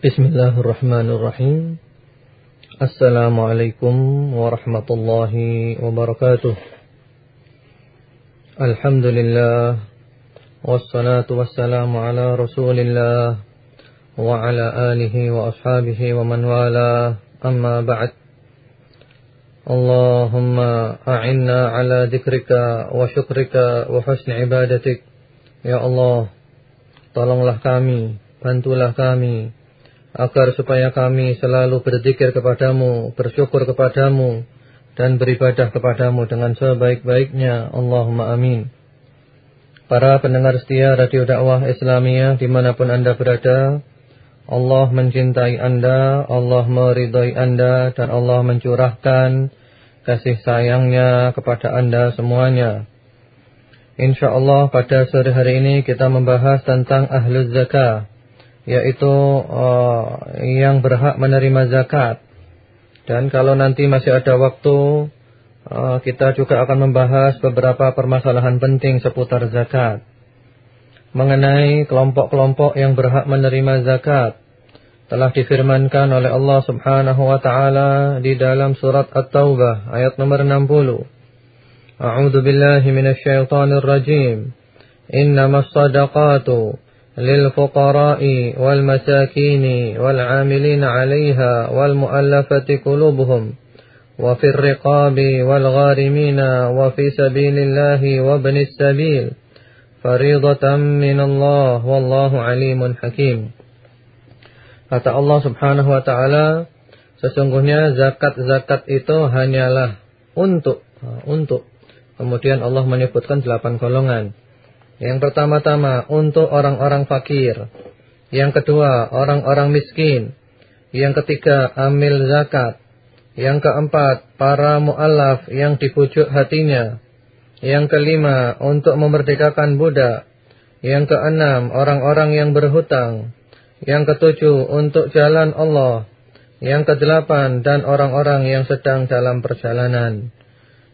Bismillahirrahmanirrahim. Assalamualaikum warahmatullahi wabarakatuh. Alhamdulillah wassalatu wassalamu ala Rasulillah wa ala alihi wa ashabihi wa man wala. Amma ba'd. Allahumma a'inna ala dzikrika wa syukrika wa husni ibadatik. Ya Allah, tolonglah kami, bantulah kami agar supaya kami selalu berzikir kepadamu, bersyukur kepadamu, dan beribadah kepadamu dengan sebaik-baiknya. Allahumma amin. Para pendengar setia Radio Dakwah Islamiyah di mana pun Anda berada, Allah mencintai Anda, Allah meridai Anda, dan Allah mencurahkan kasih sayangnya kepada Anda semuanya. Insya Allah pada sore hari ini kita membahas tentang Ahlul Zakah yaitu uh, yang berhak menerima zakat. Dan kalau nanti masih ada waktu, uh, kita juga akan membahas beberapa permasalahan penting seputar zakat. Mengenai kelompok-kelompok yang berhak menerima zakat, telah difirmankan oleh Allah Subhanahu wa taala di dalam surat At-Taubah ayat nomor 60. A'udzu billahi rajim. Innamas shadaqatu للفقراء والمساكين والعاملين عليها والمؤلفة قلوبهم وفي الرقاب والغارمين وفي سبيل الله وابن السبيل فريضة من الله والله عليم حكيم Kata Allah subhanahu wa ta'ala Sesungguhnya zakat-zakat itu hanyalah untuk Untuk Kemudian Allah menyebutkan delapan golongan yang pertama-tama untuk orang-orang fakir. Yang kedua orang-orang miskin. Yang ketiga amil zakat. Yang keempat para mu'alaf yang dibujuk hatinya. Yang kelima untuk memerdekakan budak. Yang keenam orang-orang yang berhutang. Yang ketujuh untuk jalan Allah. Yang kedelapan dan orang-orang yang sedang dalam perjalanan.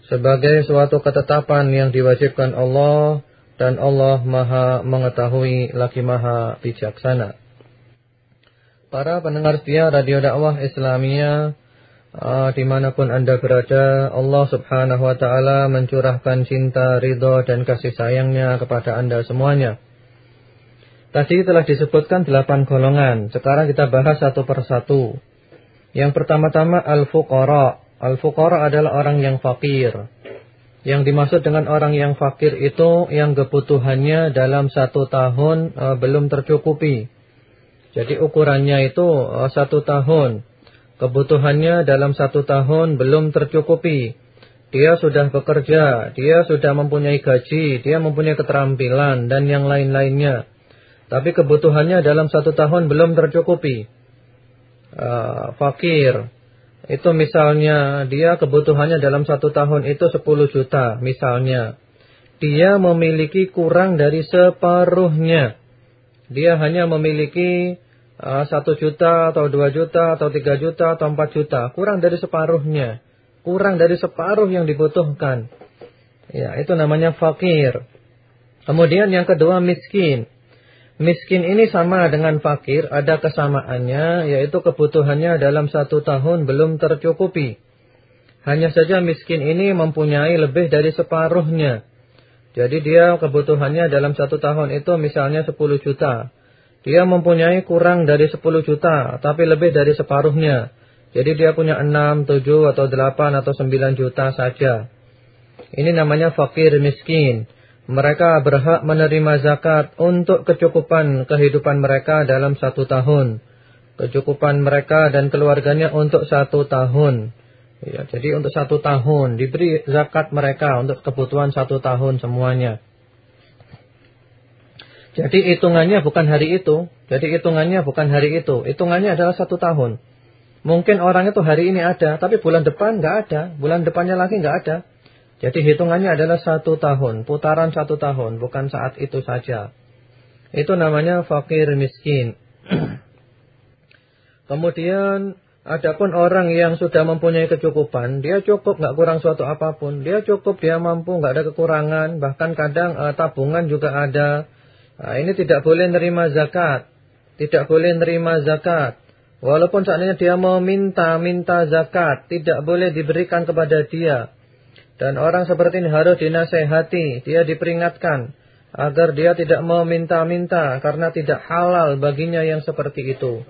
Sebagai suatu ketetapan yang diwajibkan Allah dan Allah maha mengetahui lagi maha bijaksana. Para pendengar setia Radio Dakwah Islamiyah uh, di mana pun anda berada, Allah subhanahu wa ta'ala mencurahkan cinta, ridho dan kasih sayangnya kepada anda semuanya. Tadi telah disebutkan delapan golongan, sekarang kita bahas satu persatu. Yang pertama-tama Al-Fuqara. Al-Fuqara adalah orang yang fakir. Yang dimaksud dengan orang yang fakir itu yang kebutuhannya dalam satu tahun e, belum tercukupi. Jadi ukurannya itu e, satu tahun. Kebutuhannya dalam satu tahun belum tercukupi. Dia sudah bekerja, dia sudah mempunyai gaji, dia mempunyai keterampilan dan yang lain-lainnya. Tapi kebutuhannya dalam satu tahun belum tercukupi. E, fakir. Itu misalnya dia kebutuhannya dalam satu tahun itu 10 juta misalnya. Dia memiliki kurang dari separuhnya. Dia hanya memiliki uh, 1 juta atau 2 juta atau 3 juta atau 4 juta. Kurang dari separuhnya. Kurang dari separuh yang dibutuhkan. Ya, itu namanya fakir. Kemudian yang kedua miskin. Miskin ini sama dengan fakir, ada kesamaannya, yaitu kebutuhannya dalam satu tahun belum tercukupi. Hanya saja miskin ini mempunyai lebih dari separuhnya. Jadi dia kebutuhannya dalam satu tahun itu misalnya 10 juta. Dia mempunyai kurang dari 10 juta, tapi lebih dari separuhnya. Jadi dia punya 6, 7, atau 8, atau 9 juta saja. Ini namanya fakir miskin mereka berhak menerima zakat untuk kecukupan kehidupan mereka dalam satu tahun. Kecukupan mereka dan keluarganya untuk satu tahun. Ya, jadi untuk satu tahun diberi zakat mereka untuk kebutuhan satu tahun semuanya. Jadi hitungannya bukan hari itu. Jadi hitungannya bukan hari itu. Hitungannya adalah satu tahun. Mungkin orang itu hari ini ada, tapi bulan depan nggak ada. Bulan depannya lagi nggak ada. Jadi hitungannya adalah satu tahun, putaran satu tahun, bukan saat itu saja. Itu namanya fakir miskin. Kemudian adapun orang yang sudah mempunyai kecukupan, dia cukup nggak kurang suatu apa pun, dia cukup, dia mampu, nggak ada kekurangan, bahkan kadang uh, tabungan juga ada. Nah, ini tidak boleh nerima zakat. tidak boleh nerima zakat. Walaupun seandainya dia mau minta-minta zakat, tidak boleh diberikan kepada dia. Dan orang seperti ini harus dinasehati, dia diperingatkan agar dia tidak mau minta-minta karena tidak halal baginya yang seperti itu.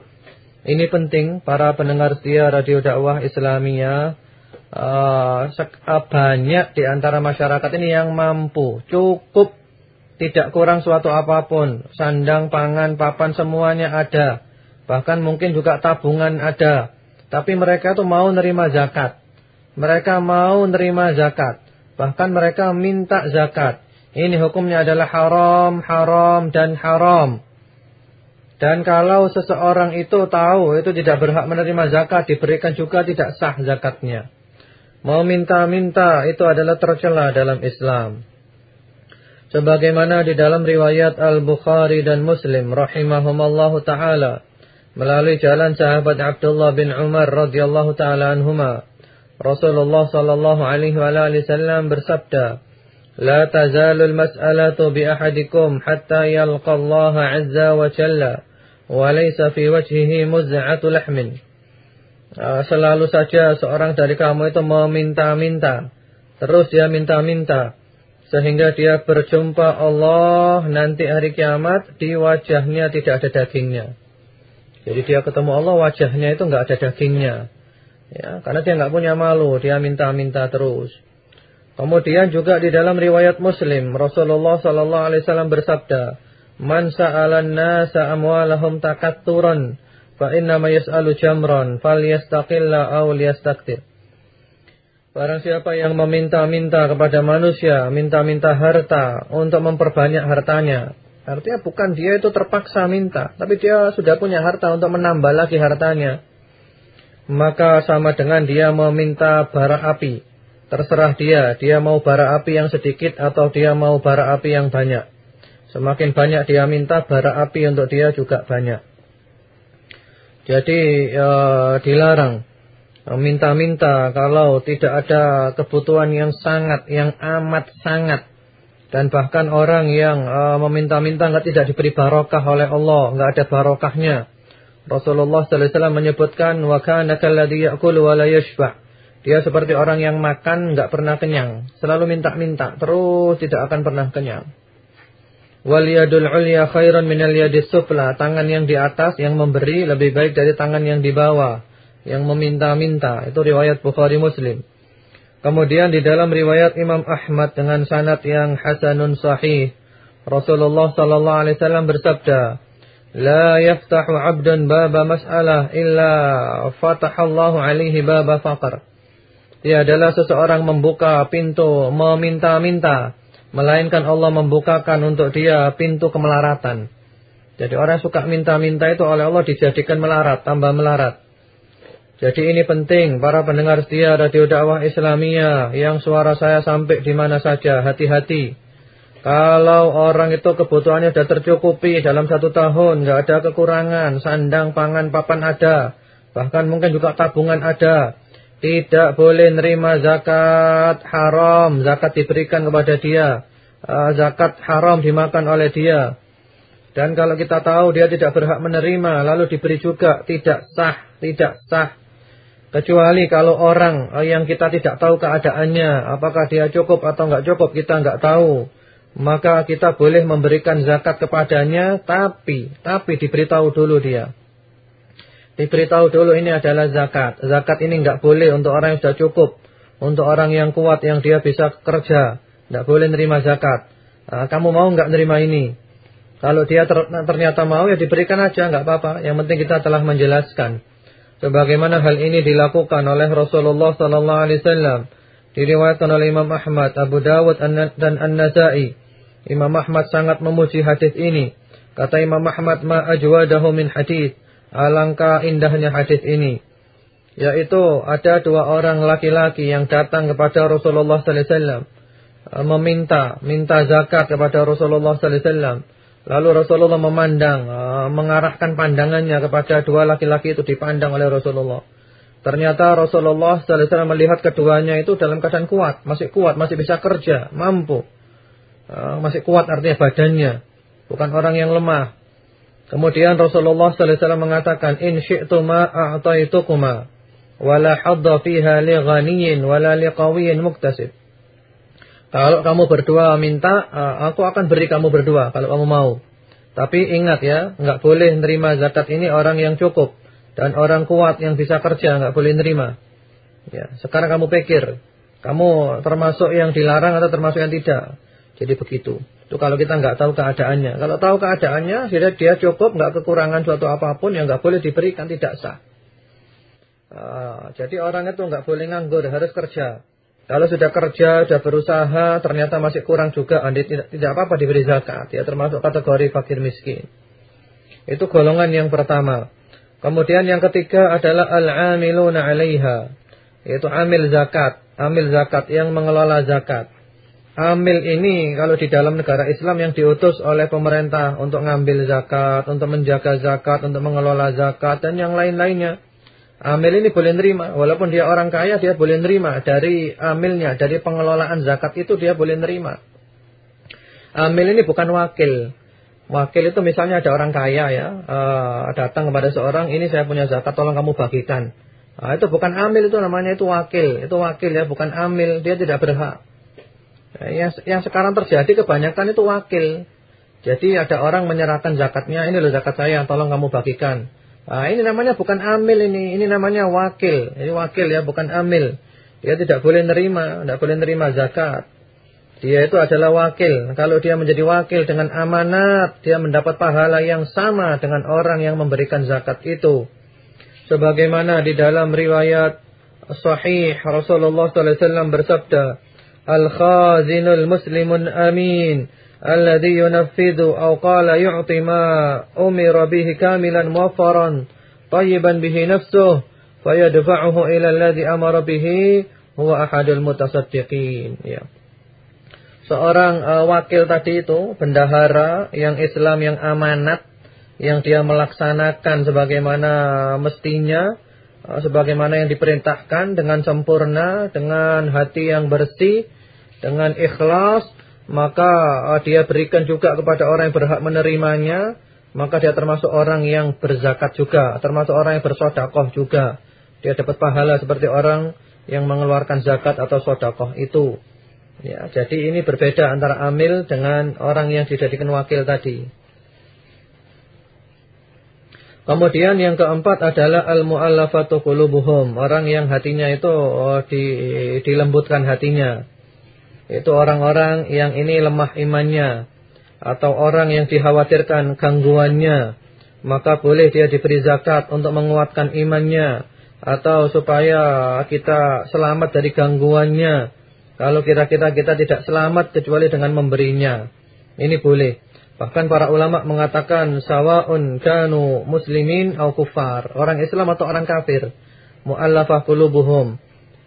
Ini penting para pendengar setia radio dakwah Islamia uh, banyak di antara masyarakat ini yang mampu, cukup tidak kurang suatu apa pun, sandang, pangan, papan semuanya ada. Bahkan mungkin juga tabungan ada. Tapi mereka itu mau nerima zakat. Mereka mau nerima zakat. Bahkan mereka minta zakat. Ini hukumnya adalah haram, haram, dan haram. Dan kalau seseorang itu tahu itu tidak berhak menerima zakat, diberikan juga tidak sah zakatnya. Mau minta-minta itu adalah tercela dalam Islam. Sebagaimana di dalam riwayat Al-Bukhari dan Muslim rahimahumallahu taala melalui jalan sahabat Abdullah bin Umar radhiyallahu taala anhuma Rasulullah sallallahu alaihi wasallam bersabda, "La tazalu al-mas'alatu bi ahadikum hatta yalqa Allah 'azza wa jalla wa laysa fi wajhihi muz'atu lahmin." Ah, selalu saja seorang dari kamu itu meminta-minta, terus dia minta-minta sehingga dia berjumpa Allah nanti hari kiamat di wajahnya tidak ada dagingnya. Jadi dia ketemu Allah wajahnya itu enggak ada dagingnya. Ya, karena dia nggak punya malu, dia minta-minta terus. Kemudian juga di dalam riwayat Muslim, Rasulullah sallallahu alaihi wasallam bersabda, "Man sa'alan nasa amwalahum takatturan, fa inna ma yas'alu jamran, falyastaqilla aw liyastaktir." Barang siapa yang meminta-minta kepada manusia, minta-minta harta untuk memperbanyak hartanya. Artinya bukan dia itu terpaksa minta, tapi dia sudah punya harta untuk menambah lagi hartanya maka sama dengan dia meminta bara api. Terserah dia, dia mau bara api yang sedikit atau dia mau bara api yang banyak. Semakin banyak dia minta, bara api untuk dia juga banyak. Jadi e, dilarang minta-minta kalau tidak ada kebutuhan yang sangat, yang amat sangat. Dan bahkan orang yang e, meminta-minta tidak diberi barokah oleh Allah, nggak ada barokahnya Rasulullah wasallam menyebutkan wa kana kalladhi ya'kulu wa la yashba. Dia seperti orang yang makan enggak pernah kenyang, selalu minta-minta, terus tidak akan pernah kenyang. Wal yadul ulya khairan minal yadis sufla. Tangan yang di atas yang memberi lebih baik dari tangan yang di bawah, yang meminta-minta. Itu riwayat Bukhari Muslim. Kemudian di dalam riwayat Imam Ahmad dengan sanad yang hasanun sahih, Rasulullah sallallahu alaihi wasallam bersabda, لا يفتح عبد باب مسألة إلا فتح الله عليه باب فقر Tiadalah seseorang membuka pintu meminta-minta melainkan Allah membukakan untuk dia pintu kemelaratan. Jadi orang suka minta-minta itu oleh Allah dijadikan melarat, tambah melarat. Jadi ini penting para pendengar setia radio dakwah Islamia yang suara saya sampai di mana saja, hati-hati. Kalau orang itu kebutuhannya sudah tercukupi dalam satu tahun, nggak ada kekurangan, sandang, pangan, papan ada, bahkan mungkin juga tabungan ada, tidak boleh nerima zakat haram, zakat diberikan kepada dia, uh, zakat haram dimakan oleh dia. Dan kalau kita tahu dia tidak berhak menerima, lalu diberi juga, tidak sah, tidak sah. Kecuali kalau orang yang kita tidak tahu keadaannya, apakah dia cukup atau nggak cukup, kita nggak tahu maka kita boleh memberikan zakat kepadanya tapi tapi diberitahu dulu dia. Diberitahu dulu ini adalah zakat. Zakat ini enggak boleh untuk orang yang sudah cukup, untuk orang yang kuat yang dia bisa kerja, enggak boleh nerima zakat. Nah, kamu mau enggak nerima ini? Kalau dia ter ternyata mau ya diberikan aja enggak apa-apa. Yang penting kita telah menjelaskan sebagaimana hal ini dilakukan oleh Rasulullah sallallahu alaihi wasallam diriwayatkan oleh Imam Ahmad, Abu Dawud dan An-Nasa'i Imam Ahmad sangat memuji hadis ini. Kata Imam Ahmad, ma ajwadahu min hadis. Alangkah indahnya hadis ini. Yaitu ada dua orang laki-laki yang datang kepada Rasulullah sallallahu alaihi wasallam eh, meminta minta zakat kepada Rasulullah sallallahu alaihi wasallam. Lalu Rasulullah memandang, eh, mengarahkan pandangannya kepada dua laki-laki itu dipandang oleh Rasulullah. Ternyata Rasulullah sallallahu alaihi wasallam melihat keduanya itu dalam keadaan kuat, masih kuat, masih bisa kerja, mampu. Eh, masih kuat artinya badannya, bukan orang yang lemah. Kemudian Rasulullah sallallahu alaihi wasallam mengatakan in syi'tuma a'taitukuma wala hadda fiha li ghaniyin wala li qawiyyin muktasib. Kalau kamu berdua minta, aku akan beri kamu berdua kalau kamu mau. Tapi ingat ya, enggak boleh nerima zakat ini orang yang cukup dan orang kuat yang bisa kerja enggak boleh nerima. Ya, sekarang kamu pikir, kamu termasuk yang dilarang atau termasuk yang tidak. Jadi begitu. Itu kalau kita nggak tahu keadaannya. Kalau tahu keadaannya, dia, dia cukup, nggak kekurangan suatu apa pun yang nggak boleh diberikan tidak sah. Uh, jadi orang itu nggak boleh nganggur, harus kerja. Kalau sudah kerja, sudah berusaha, ternyata masih kurang juga, tidak tidak apa-apa diberi zakat. Ya termasuk kategori fakir miskin. Itu golongan yang pertama. Kemudian yang ketiga adalah al-amiluna 'alaiha, yaitu amil zakat, amil zakat yang mengelola zakat. Amil ini kalau di dalam negara Islam yang diutus oleh pemerintah untuk ngambil zakat, untuk menjaga zakat, untuk mengelola zakat dan yang lain-lainnya. Amil ini boleh nerima, walaupun dia orang kaya dia boleh nerima dari amilnya, dari pengelolaan zakat itu dia boleh nerima. Amil ini bukan wakil. Wakil itu misalnya ada orang kaya ya, datang kepada seorang, ini saya punya zakat, tolong kamu bagikan. Nah, itu bukan amil itu namanya itu wakil, itu wakil ya, bukan amil, dia tidak berhak. Ya, yang, yang sekarang terjadi kebanyakan itu wakil. Jadi ada orang menyerahkan zakatnya, ini loh zakat saya, tolong kamu bagikan. Nah, ini namanya bukan amil ini, ini namanya wakil. Ini wakil ya, bukan amil. Dia tidak boleh nerima, tidak boleh nerima zakat. Dia itu adalah wakil. Kalau dia menjadi wakil dengan amanat, dia mendapat pahala yang sama dengan orang yang memberikan zakat itu. Sebagaimana di dalam riwayat sahih Rasulullah SAW bersabda, الخازن المسلم الأمين الذي ينفذ أو قال يعطي ما أمر به كاملا موفرا طيبا به نفسه فيدفعه إلى الذي أمر به هو أحد المتصدقين ya. Seorang uh, wakil tadi itu bendahara yang Islam yang amanat yang dia melaksanakan sebagaimana mestinya uh, sebagaimana yang diperintahkan dengan sempurna dengan hati yang bersih dengan ikhlas, maka uh, dia berikan juga kepada orang yang berhak menerimanya, maka dia termasuk orang yang berzakat juga, termasuk orang yang bersodakoh juga. Dia dapat pahala seperti orang yang mengeluarkan zakat atau sodakoh itu. Ya, jadi ini berbeda antara amil dengan orang yang dijadikan wakil tadi. Kemudian yang keempat adalah al-mu'allafatu qulubuhum, orang yang hatinya itu oh, di, dilembutkan hatinya. Itu orang-orang yang ini lemah imannya atau orang yang dikhawatirkan gangguannya, maka boleh dia diberi zakat untuk menguatkan imannya atau supaya kita selamat dari gangguannya. Kalau kira-kira kita tidak selamat kecuali dengan memberinya. Ini boleh. Bahkan para ulama mengatakan sawaun kanu muslimin au kufar, orang Islam atau orang kafir. Mu'allafah qulubuhum.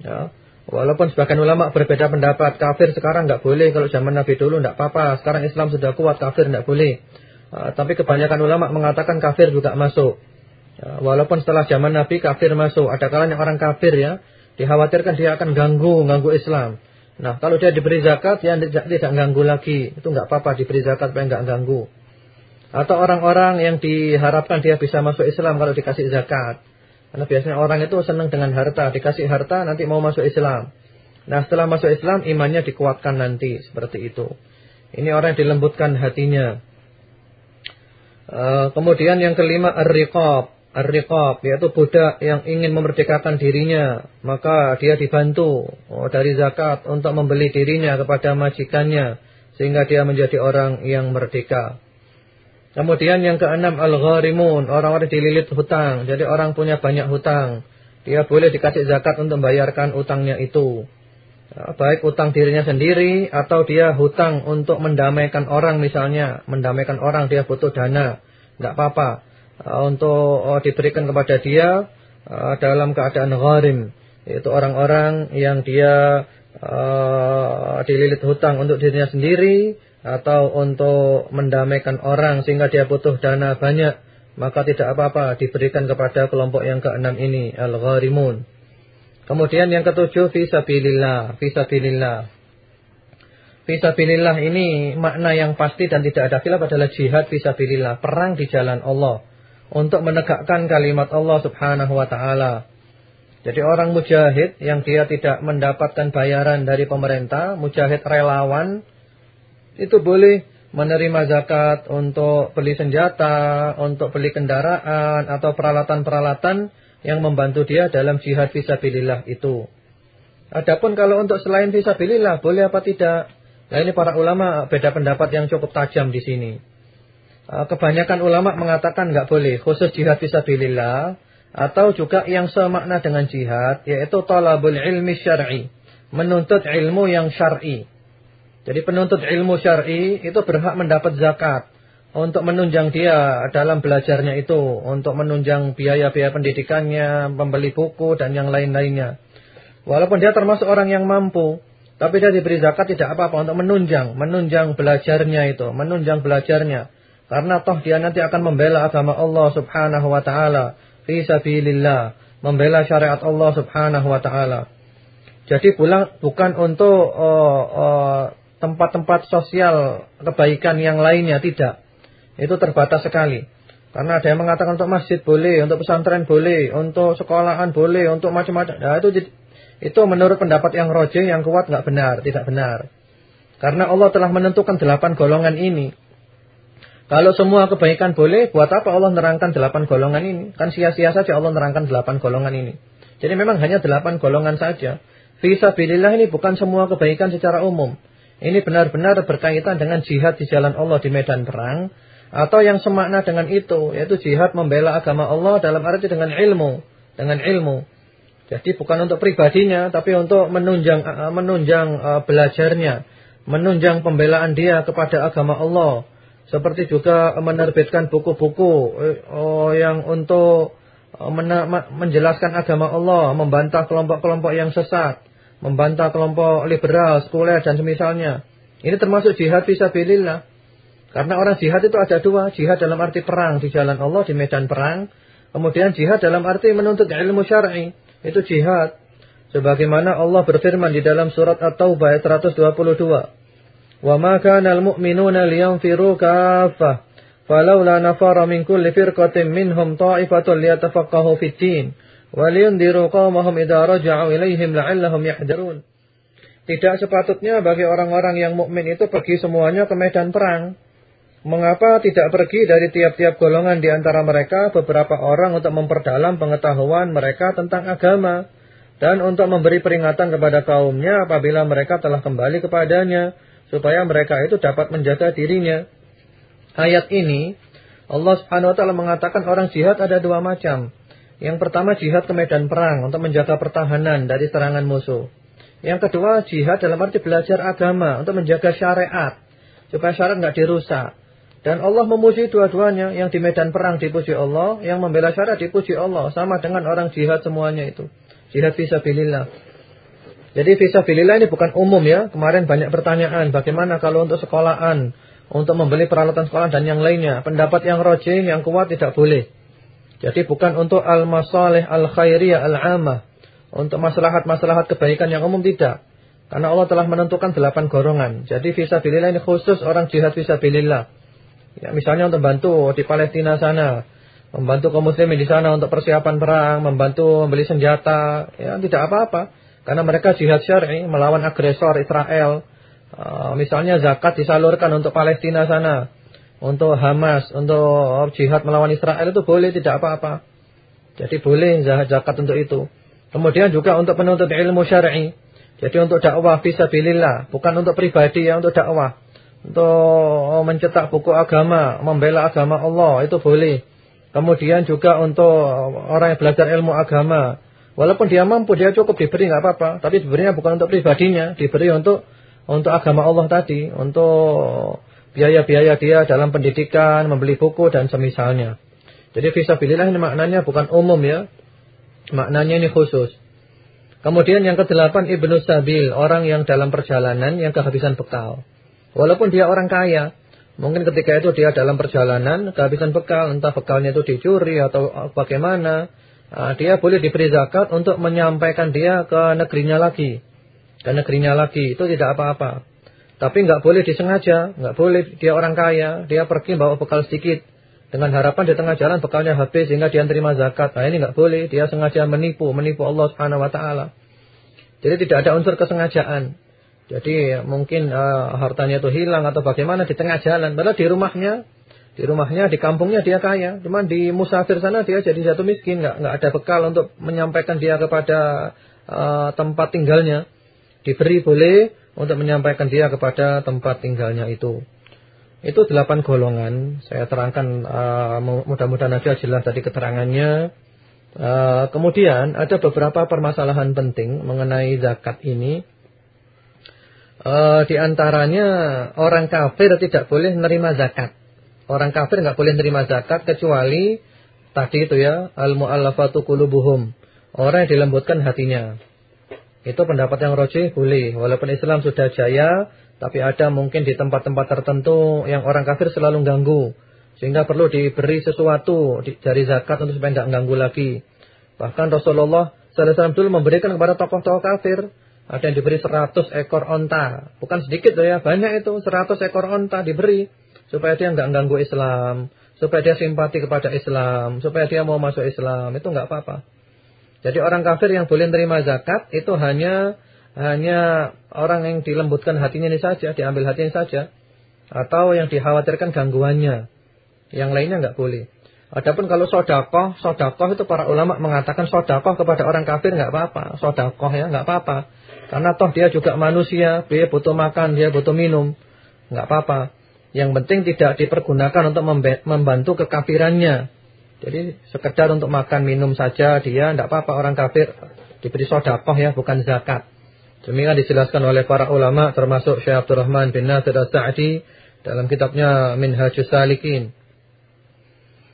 Ya. Walaupun sebagian ulama berbeda pendapat, kafir sekarang nggak boleh, kalau zaman Nabi dulu nggak apa-apa. Sekarang Islam sudah kuat, kafir nggak boleh. Uh, tapi kebanyakan ulama mengatakan kafir juga masuk. Uh, walaupun setelah zaman Nabi kafir masuk, ada kalanya orang kafir ya, dikhawatirkan dia akan ganggu, ganggu Islam. Nah, kalau dia diberi zakat, dia tidak, ganggu lagi. Itu nggak apa-apa diberi zakat supaya nggak ganggu. Atau orang-orang yang diharapkan dia bisa masuk Islam kalau dikasih zakat. Karena biasanya orang itu senang dengan harta, dikasih harta nanti mau masuk Islam. Nah setelah masuk Islam imannya dikuatkan nanti seperti itu. Ini orang yang dilembutkan hatinya. Uh, kemudian yang kelima ar-riqab. Ar-riqab yaitu budak yang ingin memerdekakan dirinya, maka dia dibantu oh, dari zakat untuk membeli dirinya kepada majikannya sehingga dia menjadi orang yang merdeka. Kemudian yang keenam al-gharimun, orang-orang dililit hutang. Jadi orang punya banyak hutang. Dia boleh dikasih zakat untuk membayarkan utangnya itu. Ya, baik utang dirinya sendiri atau dia hutang untuk mendamaikan orang misalnya. Mendamaikan orang dia butuh dana. Tidak apa-apa. Uh, untuk uh, diberikan kepada dia uh, dalam keadaan gharim. Yaitu orang-orang yang dia uh, dililit hutang untuk dirinya sendiri atau untuk mendamaikan orang sehingga dia butuh dana banyak, maka tidak apa-apa diberikan kepada kelompok yang keenam ini, al-gharimun. Kemudian yang ketujuh fisabilillah, fisabilillah. Fisabilillah ini makna yang pasti dan tidak ada khilaf adalah jihad fisabilillah, perang di jalan Allah untuk menegakkan kalimat Allah Subhanahu wa taala. Jadi orang mujahid yang dia tidak mendapatkan bayaran dari pemerintah, mujahid relawan itu boleh menerima zakat untuk beli senjata, untuk beli kendaraan atau peralatan-peralatan yang membantu dia dalam jihad fisabilillah itu. Adapun kalau untuk selain fisabilillah boleh apa tidak? Nah ini para ulama beda pendapat yang cukup tajam di sini. Ah, kebanyakan ulama mengatakan nggak boleh khusus jihad fisabilillah atau juga yang semakna dengan jihad yaitu talabul ilmi syar'i, menuntut ilmu yang syar'i. Jadi penuntut ilmu syar'i itu berhak mendapat zakat untuk menunjang dia dalam belajarnya itu, untuk menunjang biaya-biaya pendidikannya, membeli buku dan yang lain-lainnya. Walaupun dia termasuk orang yang mampu, tapi dia diberi zakat tidak apa-apa untuk menunjang, menunjang belajarnya itu, menunjang belajarnya. Karena toh dia nanti akan membela agama Allah Subhanahu wa taala fi sabilillah, membela syariat Allah Subhanahu wa taala. Jadi pulang bukan untuk uh, uh, tempat-tempat sosial kebaikan yang lainnya tidak. Itu terbatas sekali. Karena ada yang mengatakan untuk masjid boleh, untuk pesantren boleh, untuk sekolahan boleh, untuk macam-macam. Nah, itu itu menurut pendapat yang roje yang kuat nggak benar, tidak benar. Karena Allah telah menentukan delapan golongan ini. Kalau semua kebaikan boleh, buat apa Allah nerangkan delapan golongan ini? Kan sia-sia saja Allah nerangkan delapan golongan ini. Jadi memang hanya delapan golongan saja. Fisabilillah ini bukan semua kebaikan secara umum. Ini benar-benar berkaitan dengan jihad di jalan Allah di medan perang. Atau yang semakna dengan itu, yaitu jihad membela agama Allah dalam arti dengan ilmu. Dengan ilmu. Jadi bukan untuk pribadinya, tapi untuk menunjang uh, menunjang uh, belajarnya, menunjang pembelaan dia kepada agama Allah. Seperti juga menerbitkan buku-buku uh, yang untuk menjelaskan agama Allah, membantah kelompok-kelompok yang sesat, membantah kelompok liberal, sekuler dan semisalnya. Ini termasuk jihad fisabilillah. Karena orang jihad itu ada dua, jihad dalam arti perang di jalan Allah di medan perang, kemudian jihad dalam arti menuntut ilmu syar'i. Itu jihad. Sebagaimana Allah berfirman di dalam surat At-Taubah ayat 122. Wa ma kana al-mu'minuna liyanfiru kaffah. Falaula nafara min kulli firqatin minhum ta'ifatun liyatafaqahu fid Tidak sepatutnya bagi orang-orang yang mukmin itu pergi semuanya ke medan perang. Mengapa tidak pergi dari tiap-tiap golongan di antara mereka beberapa orang untuk memperdalam pengetahuan mereka tentang agama dan untuk memberi peringatan kepada kaumnya apabila mereka telah kembali kepadanya supaya mereka itu dapat menjaga dirinya. Ayat ini Allah Subhanahu wa taala mengatakan orang jihad ada dua macam. Yang pertama jihad ke medan perang untuk menjaga pertahanan dari serangan musuh. Yang kedua jihad dalam arti belajar agama untuk menjaga syariat supaya syariat nggak dirusak. Dan Allah memuji dua-duanya. Yang di medan perang dipuji Allah. Yang membela syariat dipuji Allah. Sama dengan orang jihad semuanya itu. Jihad visabilillah. Jadi visabilillah ini bukan umum ya. Kemarin banyak pertanyaan. Bagaimana kalau untuk sekolahan. Untuk membeli peralatan sekolah dan yang lainnya. Pendapat yang rojih, yang kuat tidak boleh. Jadi bukan untuk al-masalih al-khairiyah al-amah. Untuk maslahat-maslahat kebaikan yang umum tidak. Karena Allah telah menentukan delapan golongan. Jadi visabilillah ini khusus orang jihad visabilillah. Ya, misalnya untuk bantu di Palestina sana, membantu kaum muslimin di sana untuk persiapan perang, membantu membeli senjata, ya tidak apa-apa. Karena mereka jihad syar'i melawan agresor Israel. Uh, misalnya zakat disalurkan untuk Palestina sana, untuk Hamas, untuk jihad melawan Israel itu boleh tidak apa-apa. Jadi boleh zakat untuk itu. Kemudian juga untuk penuntut ilmu syar'i. Jadi untuk dakwah fisabilillah, bukan untuk pribadi ya untuk dakwah untuk mencetak buku agama, membela agama Allah itu boleh. Kemudian juga untuk orang yang belajar ilmu agama, walaupun dia mampu dia cukup diberi nggak apa-apa, tapi diberinya bukan untuk pribadinya, diberi untuk untuk agama Allah tadi, untuk biaya-biaya dia dalam pendidikan, membeli buku dan semisalnya. Jadi visabilillah ini maknanya bukan umum ya. Maknanya ini khusus. Kemudian yang kedelapan Ibnu Sabil, orang yang dalam perjalanan yang kehabisan bekal. Walaupun dia orang kaya, mungkin ketika itu dia dalam perjalanan kehabisan bekal, entah bekalnya itu dicuri atau bagaimana, ah, dia boleh diberi zakat untuk menyampaikan dia ke negerinya lagi. Ke negerinya lagi, itu tidak apa-apa. Tapi nggak boleh disengaja, nggak boleh dia orang kaya, dia pergi bawa bekal sedikit dengan harapan di tengah jalan bekalnya habis sehingga dia terima zakat. Nah ini nggak boleh, dia sengaja menipu, menipu Allah Subhanahu Wa Taala. Jadi tidak ada unsur kesengajaan. Jadi mungkin uh, hartanya itu hilang atau bagaimana di tengah jalan. Padahal di rumahnya, di rumahnya, di kampungnya dia kaya. Cuman di musafir sana dia jadi jatuh miskin, nggak nggak ada bekal untuk menyampaikan dia kepada uh, tempat tinggalnya. Diberi boleh, untuk menyampaikan dia kepada tempat tinggalnya itu. Itu delapan golongan. Saya terangkan uh, mudah-mudahan aja jelas tadi keterangannya. Uh, kemudian ada beberapa permasalahan penting mengenai zakat ini. Uh, di antaranya orang kafir tidak boleh menerima zakat. Orang kafir nggak boleh menerima zakat kecuali tadi itu ya al-mu'allafatu qulubuhum. Orang yang dilembutkan hatinya. Itu pendapat yang rojih boleh. Walaupun Islam sudah jaya, tapi ada mungkin di tempat-tempat tertentu yang orang kafir selalu ganggu. Sehingga perlu diberi sesuatu dari zakat untuk supaya tidak ganggu lagi. Bahkan Rasulullah SAW dulu memberikan kepada tokoh-tokoh kafir. Ada yang diberi 100 ekor onta. Bukan sedikit ya, banyak itu. 100 ekor onta diberi. Supaya dia nggak ganggu Islam. Supaya dia simpati kepada Islam. Supaya dia mau masuk Islam. Itu nggak apa-apa. Jadi orang kafir yang boleh menerima zakat itu hanya hanya orang yang dilembutkan hatinya ini saja, diambil hatinya saja. Atau yang dikhawatirkan gangguannya. Yang lainnya nggak boleh. Adapun kalau sodakoh, sodakoh itu para ulama mengatakan sodakoh kepada orang kafir nggak apa-apa. Sodakoh ya nggak apa-apa. Karena toh dia juga manusia, dia butuh makan, dia butuh minum. nggak apa-apa. Yang penting tidak dipergunakan untuk membantu kekafirannya. Jadi sekedar untuk makan minum saja dia tidak apa-apa orang kafir diberi sodakoh ya bukan zakat. Demikian dijelaskan oleh para ulama termasuk Syekh Abdurrahman bin Nasir As-Sa'di dalam kitabnya Minhajus Salikin.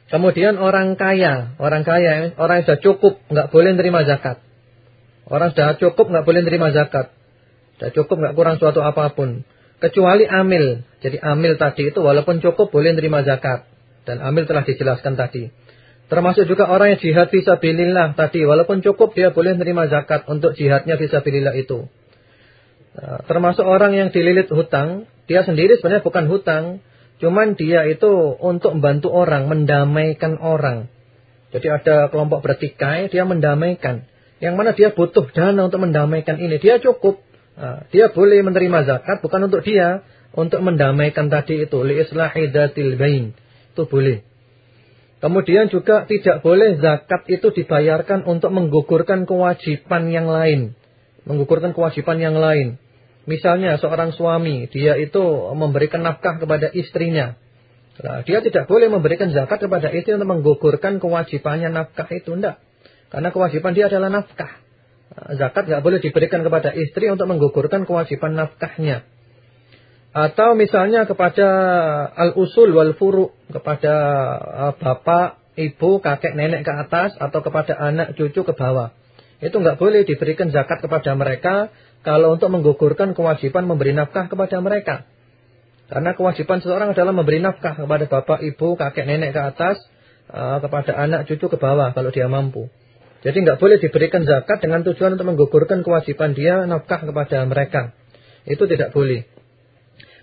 Kemudian orang kaya, orang kaya, orang yang sudah cukup nggak boleh terima zakat. Orang sudah cukup nggak boleh terima zakat. Sudah cukup nggak kurang suatu apa pun. Kecuali amil. Jadi amil tadi itu walaupun cukup boleh terima zakat. Dan amil telah dijelaskan tadi. Termasuk juga orang yang jihad visabilillah tadi. Walaupun cukup dia boleh menerima zakat untuk jihadnya visabilillah itu. Nah, termasuk orang yang dililit hutang. Dia sendiri sebenarnya bukan hutang. Cuman dia itu untuk membantu orang. Mendamaikan orang. Jadi ada kelompok bertikai. Dia mendamaikan. Yang mana dia butuh dana untuk mendamaikan ini. Dia cukup. Nah, dia boleh menerima zakat. Bukan untuk dia. Untuk mendamaikan tadi itu. Li islahi datil bain. Itu boleh. Kemudian juga tidak boleh zakat itu dibayarkan untuk menggugurkan kewajiban yang lain. Menggugurkan kewajiban yang lain. Misalnya seorang suami, dia itu memberikan nafkah kepada istrinya. Nah, dia tidak boleh memberikan zakat kepada istri untuk menggugurkan kewajibannya nafkah itu. Tidak. Karena kewajiban dia adalah nafkah. Nah, zakat tidak boleh diberikan kepada istri untuk menggugurkan kewajiban nafkahnya. Atau misalnya kepada al-usul wal furu, kepada uh, bapak, ibu, kakek, nenek ke atas atau kepada anak, cucu ke bawah. Itu nggak boleh diberikan zakat kepada mereka kalau untuk menggugurkan kewajiban memberi nafkah kepada mereka. Karena kewajiban seseorang adalah memberi nafkah kepada bapak, ibu, kakek, nenek ke atas, uh, kepada anak, cucu ke bawah kalau dia mampu. Jadi nggak boleh diberikan zakat dengan tujuan untuk menggugurkan kewajiban dia nafkah kepada mereka. Itu tidak boleh.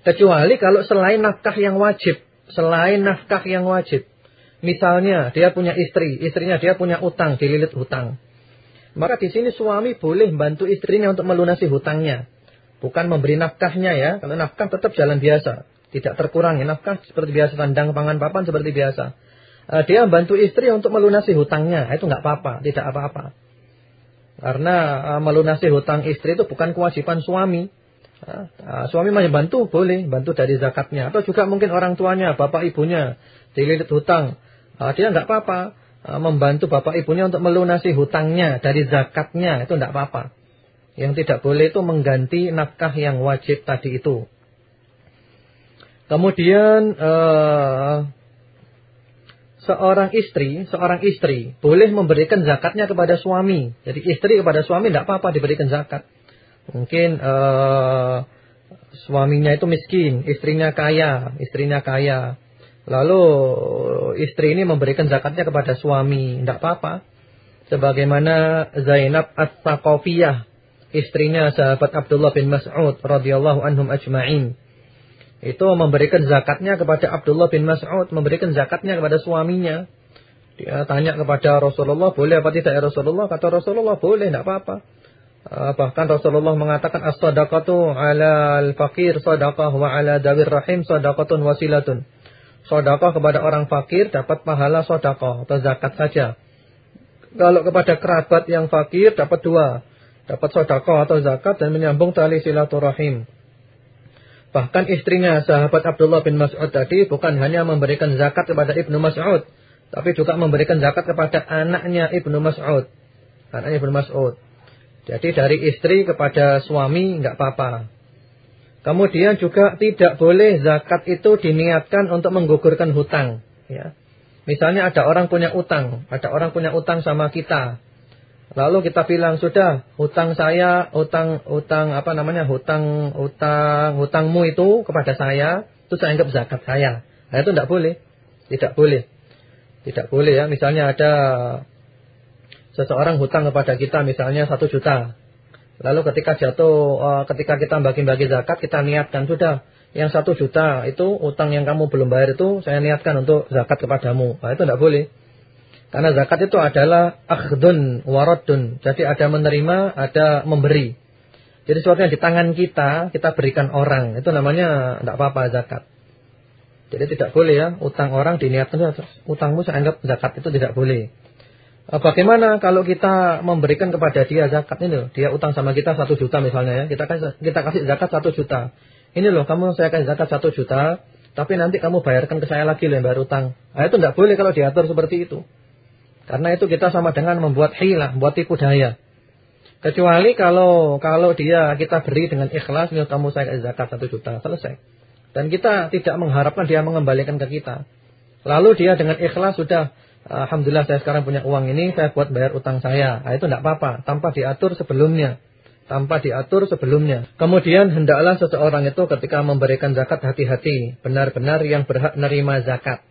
Kecuali kalau selain nafkah yang wajib. Selain nafkah yang wajib. Misalnya dia punya istri. Istrinya dia punya utang. Dililit hutang. Maka di sini suami boleh membantu istrinya untuk melunasi hutangnya. Bukan memberi nafkahnya ya. Kalau nafkah tetap jalan biasa. Tidak terkurangi. Nafkah seperti biasa. Sandang pangan papan seperti biasa. Uh, dia membantu istri untuk melunasi hutangnya. Itu nggak apa-apa. Tidak apa-apa. Karena uh, melunasi hutang istri itu bukan kewajiban suami. Nah, suami mau bantu boleh, bantu dari zakatnya. Atau juga mungkin orang tuanya, bapak ibunya dililit hutang. Nah, dia nggak apa-apa membantu bapak ibunya untuk melunasi hutangnya dari zakatnya itu nggak apa-apa. Yang tidak boleh itu mengganti nafkah yang wajib tadi itu. Kemudian uh, seorang istri, seorang istri boleh memberikan zakatnya kepada suami. Jadi istri kepada suami tidak apa-apa diberikan zakat. Mungkin uh, suaminya itu miskin, istrinya kaya, istrinya kaya. Lalu istri ini memberikan zakatnya kepada suami, tidak apa-apa. Sebagaimana Zainab As-Saqafiyah istrinya sahabat Abdullah bin Mas'ud radhiyallahu anhum ajma'in. Itu memberikan zakatnya kepada Abdullah bin Mas'ud, memberikan zakatnya kepada suaminya. Dia tanya kepada Rasulullah, boleh apa tidak ya Rasulullah? Kata Rasulullah, boleh, tidak apa-apa. Uh, bahkan Rasulullah mengatakan as-sadaqatu 'ala al-faqir sadaqah wa 'ala dawir rahim sadaqatun wasilatun. Sedekah kepada orang fakir dapat pahala sedekah atau zakat saja. Kalau kepada kerabat yang fakir dapat dua. Dapat sodako atau zakat dan menyambung tali silaturahim. Bahkan istrinya sahabat Abdullah bin Mas'ud tadi bukan hanya memberikan zakat kepada Ibnu Mas'ud. Tapi juga memberikan zakat kepada anaknya Ibnu Mas'ud. Anaknya Ibnu Mas'ud. Jadi dari istri kepada suami nggak apa-apa. Kemudian juga tidak boleh zakat itu diniatkan untuk menggugurkan hutang. Ya. Misalnya ada orang punya utang, ada orang punya utang sama kita. Lalu kita bilang sudah hutang saya, hutang hutang apa namanya hutang hutang hutangmu itu kepada saya, itu saya anggap zakat saya. Nah, itu tidak boleh, tidak boleh, tidak boleh ya. Misalnya ada seseorang hutang kepada kita misalnya satu juta. Lalu ketika jatuh, eh, ketika kita bagi-bagi zakat kita niatkan sudah yang satu juta itu utang yang kamu belum bayar itu saya niatkan untuk zakat kepadamu. Nah, itu tidak boleh. Karena zakat itu adalah akhdun waradun. Jadi ada menerima, ada memberi. Jadi sesuatu yang di tangan kita, kita berikan orang. Itu namanya tidak apa-apa zakat. Jadi tidak boleh ya, utang orang diniatkan, utangmu saya anggap zakat itu tidak boleh. Eh, bagaimana kalau kita memberikan kepada dia zakat ini Dia utang sama kita satu juta misalnya ya. Kita kasih, kita kasih zakat satu juta. Ini loh kamu saya kasih zakat satu juta, tapi nanti kamu bayarkan ke saya lagi loh yang bayar utang. Nah, itu tidak boleh kalau diatur seperti itu. Karena itu kita sama dengan membuat hilah, membuat tipu daya. Kecuali kalau kalau dia kita beri dengan ikhlas, nih kamu saya kasih zakat satu juta, selesai. Dan kita tidak mengharapkan dia mengembalikan ke kita. Lalu dia dengan ikhlas sudah, Alhamdulillah saya sekarang punya uang ini, saya buat bayar utang saya. Nah, itu tidak apa-apa, tanpa diatur sebelumnya tanpa diatur sebelumnya. Kemudian hendaklah seseorang itu ketika memberikan zakat hati-hati, benar-benar yang berhak menerima zakat.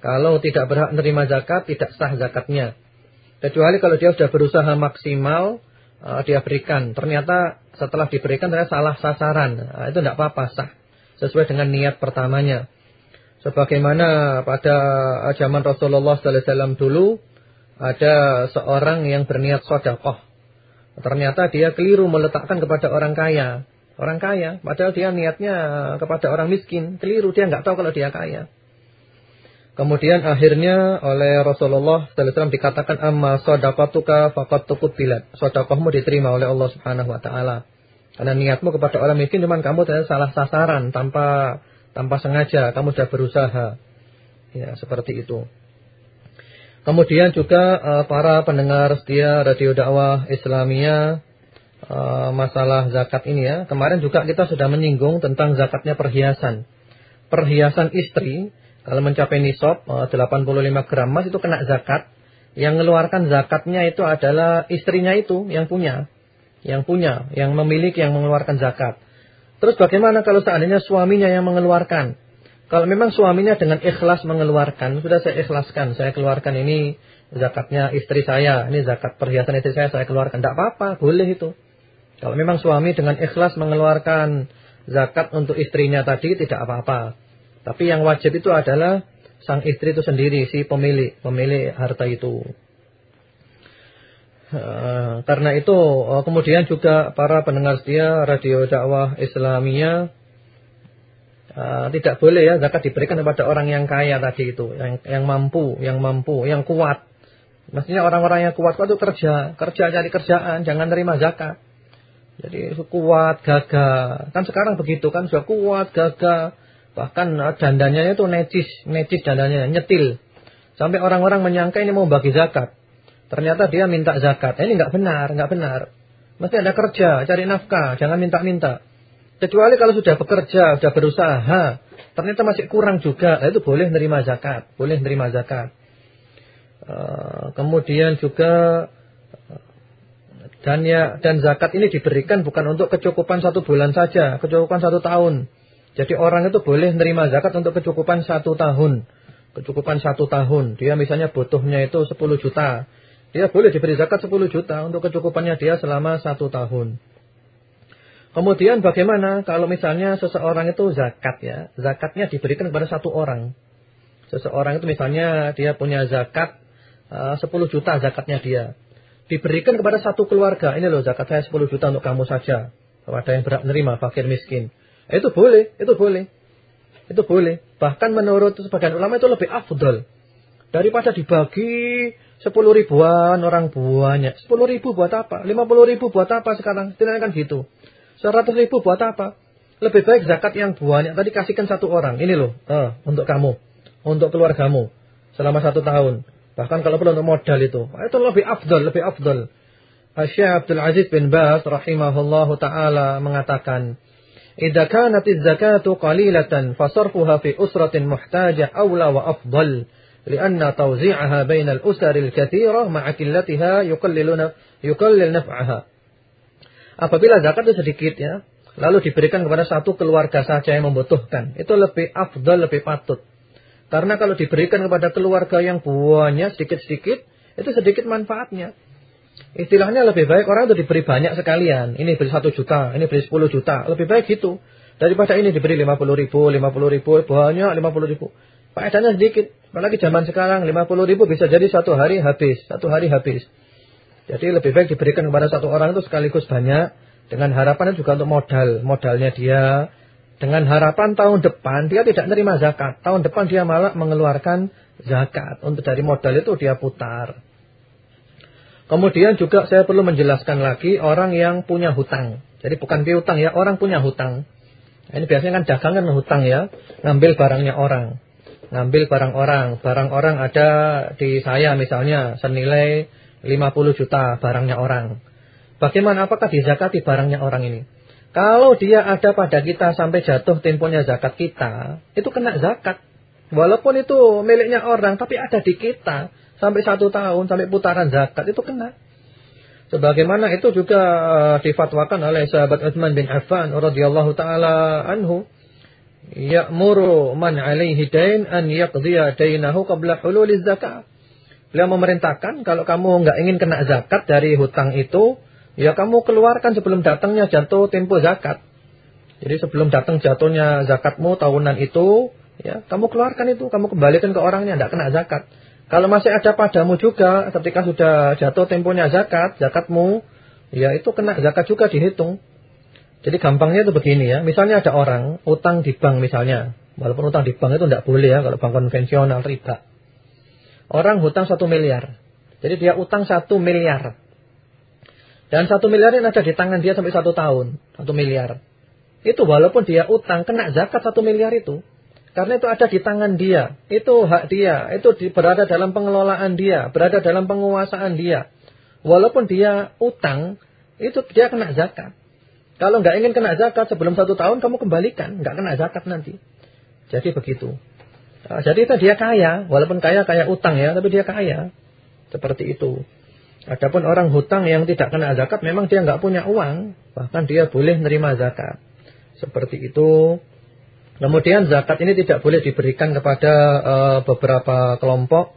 Kalau tidak berhak menerima zakat, tidak sah zakatnya. Kecuali kalau dia sudah berusaha maksimal, uh, dia berikan. Ternyata setelah diberikan ternyata salah sasaran. Nah, itu tidak apa-apa sah. Sesuai dengan niat pertamanya. Sebagaimana pada zaman Rasulullah SAW dulu, ada seorang yang berniat sodakoh. Ternyata dia keliru meletakkan kepada orang kaya. Orang kaya, padahal dia niatnya kepada orang miskin. Keliru, dia nggak tahu kalau dia kaya. Kemudian akhirnya oleh Rasulullah SAW dikatakan amma sodakatuka fakat tukut bilat. Sodakahmu diterima oleh Allah Subhanahu Wa Taala. Karena niatmu kepada orang miskin cuma kamu salah sasaran tanpa tanpa sengaja kamu sudah berusaha. Ya seperti itu. Kemudian juga uh, para pendengar setia radio dakwah Islamia uh, masalah zakat ini ya. Kemarin juga kita sudah menyinggung tentang zakatnya perhiasan. Perhiasan istri kalau mencapai nisab uh, 85 gram emas itu kena zakat. Yang mengeluarkan zakatnya itu adalah istrinya itu yang punya. Yang punya, yang memiliki, yang mengeluarkan zakat. Terus bagaimana kalau seandainya suaminya yang mengeluarkan? Kalau memang suaminya dengan ikhlas mengeluarkan, sudah saya ikhlaskan, saya keluarkan ini zakatnya istri saya, ini zakat perhiasan istri saya, saya keluarkan. Tidak apa-apa, boleh itu. Kalau memang suami dengan ikhlas mengeluarkan zakat untuk istrinya tadi, tidak apa-apa. Tapi yang wajib itu adalah sang istri itu sendiri, si pemilik, pemilik harta itu. Uh, karena itu uh, kemudian juga para pendengar setia radio dakwah Islamia Uh, tidak boleh ya zakat diberikan kepada orang yang kaya tadi itu, yang yang mampu, yang mampu, yang kuat. Maksudnya orang-orang yang kuat itu kerja, kerja cari kerjaan, jangan terima zakat. Jadi kuat, gagah. Kan sekarang begitu kan sudah kuat, gagah. Bahkan dandanya itu necis, necis dandanya, nyetil. Sampai orang-orang menyangka ini mau bagi zakat. Ternyata dia minta zakat. Ini nggak benar, nggak benar. Mesti ada kerja, cari nafkah, jangan minta-minta. Kecuali kalau sudah bekerja, sudah berusaha, ternyata masih kurang juga, nah itu boleh menerima zakat, boleh menerima zakat. Uh, kemudian juga dan ya dan zakat ini diberikan bukan untuk kecukupan satu bulan saja, kecukupan satu tahun. Jadi orang itu boleh menerima zakat untuk kecukupan satu tahun, kecukupan satu tahun. Dia misalnya butuhnya itu 10 juta, Dia boleh diberi zakat 10 juta untuk kecukupannya dia selama satu tahun. Kemudian bagaimana kalau misalnya seseorang itu zakat ya. Zakatnya diberikan kepada satu orang. Seseorang itu misalnya dia punya zakat uh, 10 juta zakatnya dia. Diberikan kepada satu keluarga. Ini loh zakat saya 10 juta untuk kamu saja. Kepada yang berat menerima, fakir miskin. Itu boleh, itu boleh. Itu boleh. Bahkan menurut sebagian ulama itu lebih afdol. Daripada dibagi Sepuluh ribuan orang banyak. Sepuluh ribu buat apa? Lima puluh ribu buat apa sekarang? Tidak kan gitu. Seratus ribu buat apa? Lebih baik zakat yang banyak. Tadi kasihkan satu orang. Ini loh. Uh, untuk kamu. Untuk keluargamu. Selama satu tahun. Bahkan kalau perlu untuk modal itu. Itu lebih afdol. Lebih afdol. Syekh Abdul Aziz bin Bas rahimahullahu taala mengatakan, "Idza kanat az-zakatu qalilatan fasarfuha fi usratin muhtajah awla wa afdal." لأن توزيعها بين الأسر الكثيرة مع قلتها يقلل يقلل نفعها Apabila zakat itu sedikit ya, lalu diberikan kepada satu keluarga saja yang membutuhkan, itu lebih afdal, lebih patut. Karena kalau diberikan kepada keluarga yang banyak sedikit-sedikit, itu sedikit manfaatnya. Istilahnya lebih baik orang itu diberi banyak sekalian. Ini beri satu juta, ini beri sepuluh juta. Lebih baik gitu. Daripada ini diberi lima puluh ribu, lima puluh ribu, banyak lima puluh ribu. Faedahnya sedikit. Apalagi zaman sekarang 50 ribu bisa jadi satu hari habis. Satu hari habis. Jadi lebih baik diberikan kepada satu orang itu sekaligus banyak. Dengan harapan juga untuk modal. Modalnya dia. Dengan harapan tahun depan dia tidak menerima zakat. Tahun depan dia malah mengeluarkan zakat. Untuk dari modal itu dia putar. Kemudian juga saya perlu menjelaskan lagi orang yang punya hutang. Jadi bukan piutang ya, orang punya hutang. Ini biasanya kan dagangan hutang ya, ngambil barangnya orang ngambil barang orang. Barang orang ada di saya misalnya senilai 50 juta barangnya orang. Bagaimana apakah dizakati barangnya orang ini? Kalau dia ada pada kita sampai jatuh temponya zakat kita, itu kena zakat. Walaupun itu miliknya orang, tapi ada di kita sampai satu tahun, sampai putaran zakat, itu kena. Sebagaimana itu juga uh, difatwakan oleh sahabat Utsman bin Affan radhiyallahu taala anhu ya'muru man alaihi dain an yaqdiya dainahu qabla hululiz zakat. Beliau memerintahkan kalau kamu enggak ingin kena zakat dari hutang itu, ya kamu keluarkan sebelum datangnya jatuh tempo zakat. Jadi sebelum datang jatuhnya zakatmu tahunan itu, ya kamu keluarkan itu, kamu kembalikan ke orangnya, enggak kena zakat. Kalau masih ada padamu juga ketika sudah jatuh temponya zakat, zakatmu, ya itu kena zakat juga dihitung. Jadi gampangnya itu begini ya. Misalnya ada orang utang di bank misalnya. Walaupun utang di bank itu tidak boleh ya. Kalau bank konvensional riba. Orang hutang satu miliar. Jadi dia utang satu miliar. Dan satu miliar ini ada di tangan dia sampai satu tahun. Satu miliar. Itu walaupun dia utang kena zakat satu miliar itu. Karena itu ada di tangan dia. Itu hak dia. Itu berada dalam pengelolaan dia. Berada dalam penguasaan dia. Walaupun dia utang. Itu dia kena zakat. Kalau nggak ingin kena zakat sebelum satu tahun kamu kembalikan, nggak kena zakat nanti. Jadi begitu. Nah, jadi itu dia kaya, walaupun kaya kaya utang ya, tapi dia kaya. Seperti itu. Adapun orang hutang yang tidak kena zakat memang dia nggak punya uang, bahkan dia boleh menerima zakat. Seperti itu. Kemudian zakat ini tidak boleh diberikan kepada uh, beberapa kelompok,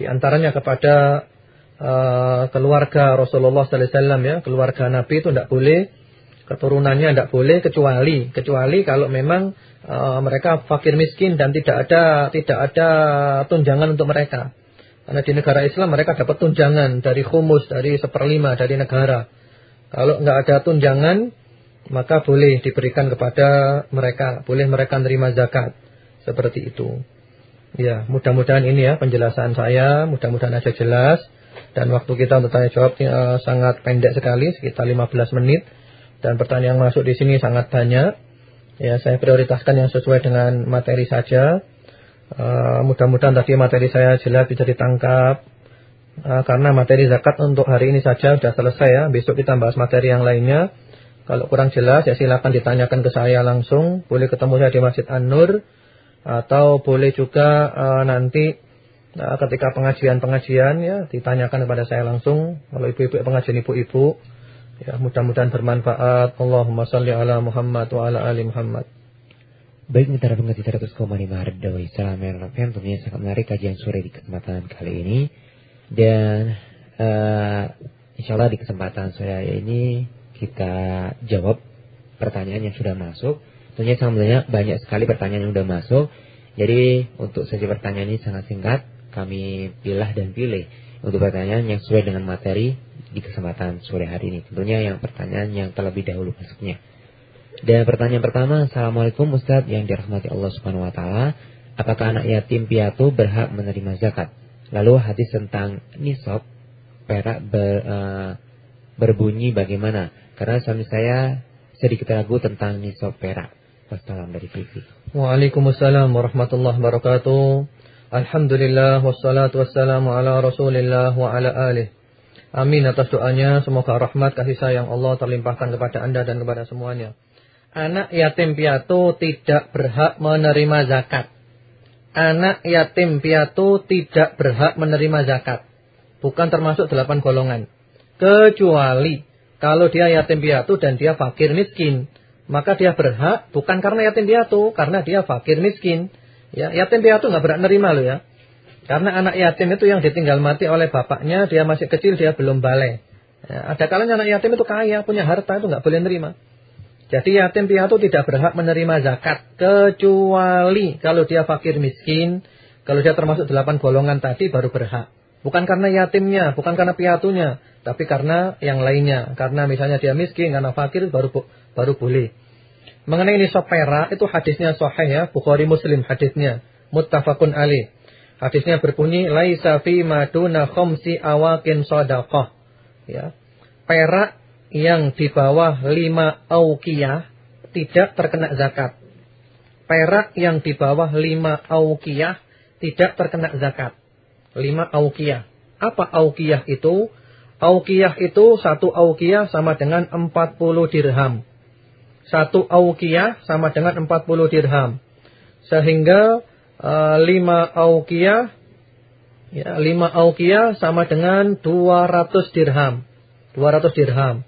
di antaranya kepada uh, keluarga Rasulullah sallallahu alaihi wasallam ya, keluarga Nabi itu tidak boleh keturunannya tidak boleh kecuali kecuali kalau memang uh, mereka fakir miskin dan tidak ada tidak ada tunjangan untuk mereka. Karena di negara Islam mereka dapat tunjangan dari khumus, dari seperlima dari negara. Kalau nggak ada tunjangan, maka boleh diberikan kepada mereka, boleh mereka menerima zakat. Seperti itu. Ya, mudah-mudahan ini ya penjelasan saya, mudah-mudahan aja jelas. Dan waktu kita untuk tanya jawab uh, sangat pendek sekali, sekitar 15 menit dan pertanyaan yang masuk di sini sangat banyak. Ya, saya prioritaskan yang sesuai dengan materi saja. Uh, Mudah-mudahan tadi materi saya jelas bisa ditangkap. Uh, karena materi zakat untuk hari ini saja sudah selesai ya. Besok kita bahas materi yang lainnya. Kalau kurang jelas ya silakan ditanyakan ke saya langsung. Boleh ketemu saya di Masjid An-Nur atau boleh juga uh, nanti uh, ketika pengajian-pengajian ya ditanyakan kepada saya langsung. Kalau ibu-ibu pengajian ibu-ibu Ya, mudah-mudahan bermanfaat. Allahumma salli ala Muhammad wa ala ali Muhammad. Baik mitra pengerti 100,5 Redawi Salam FM Tentunya sangat menarik kajian sore di kesempatan kali ini Dan uh, insya Allah di kesempatan saya ini kita jawab pertanyaan yang sudah masuk. Tentunya sebenarnya banyak sekali pertanyaan yang sudah masuk. Jadi untuk sesi pertanyaan ini sangat singkat, kami pilih dan pilih untuk pertanyaan yang sesuai dengan materi di kesempatan sore hari ini. Tentunya yang pertanyaan yang terlebih dahulu masuknya. Dan pertanyaan pertama, Assalamualaikum Ustaz yang dirahmati Allah Subhanahu Wa Taala. Apakah anak yatim piatu berhak menerima zakat? Lalu hadis tentang nisab perak ber, uh, berbunyi bagaimana? Karena suami saya sedikit ragu tentang nisab perak. Wassalam dari Fikri. Waalaikumsalam warahmatullahi wabarakatuh. Alhamdulillah wassalatu wassalamu ala Rasulillah wa ala alih. Amin atas doanya semoga rahmat kasih sayang Allah terlimpahkan kepada Anda dan kepada semuanya. Anak yatim piatu tidak berhak menerima zakat. Anak yatim piatu tidak berhak menerima zakat. Bukan termasuk delapan golongan. Kecuali kalau dia yatim piatu dan dia fakir miskin maka dia berhak bukan karena yatim piatu, karena dia fakir miskin. Ya, yatim piatu nggak berhak nerima loh ya. Karena anak yatim itu yang ditinggal mati oleh bapaknya, dia masih kecil, dia belum balik. Ya, ada kalanya anak yatim itu kaya, punya harta itu nggak boleh nerima. Jadi yatim piatu tidak berhak menerima zakat kecuali kalau dia fakir miskin, kalau dia termasuk delapan golongan tadi baru berhak. Bukan karena yatimnya, bukan karena piatunya, tapi karena yang lainnya. Karena misalnya dia miskin, karena fakir baru baru boleh. Mengenai nisab perak itu hadisnya sahih ya, Bukhari Muslim hadisnya, muttafaqun alaih. Hadisnya berbunyi laisa fi maduna khamsi awakin shadaqah. Ya. Perak yang di bawah 5 auqiyah tidak terkena zakat. Perak yang di bawah 5 auqiyah tidak terkena zakat. 5 auqiyah. Apa auqiyah itu? Auqiyah itu satu auqiyah sama dengan 40 dirham. Satu auqiyah sama dengan 40 dirham. Sehingga uh, lima auqiyah ya, lima auqiyah sama dengan 200 dirham. 200 dirham.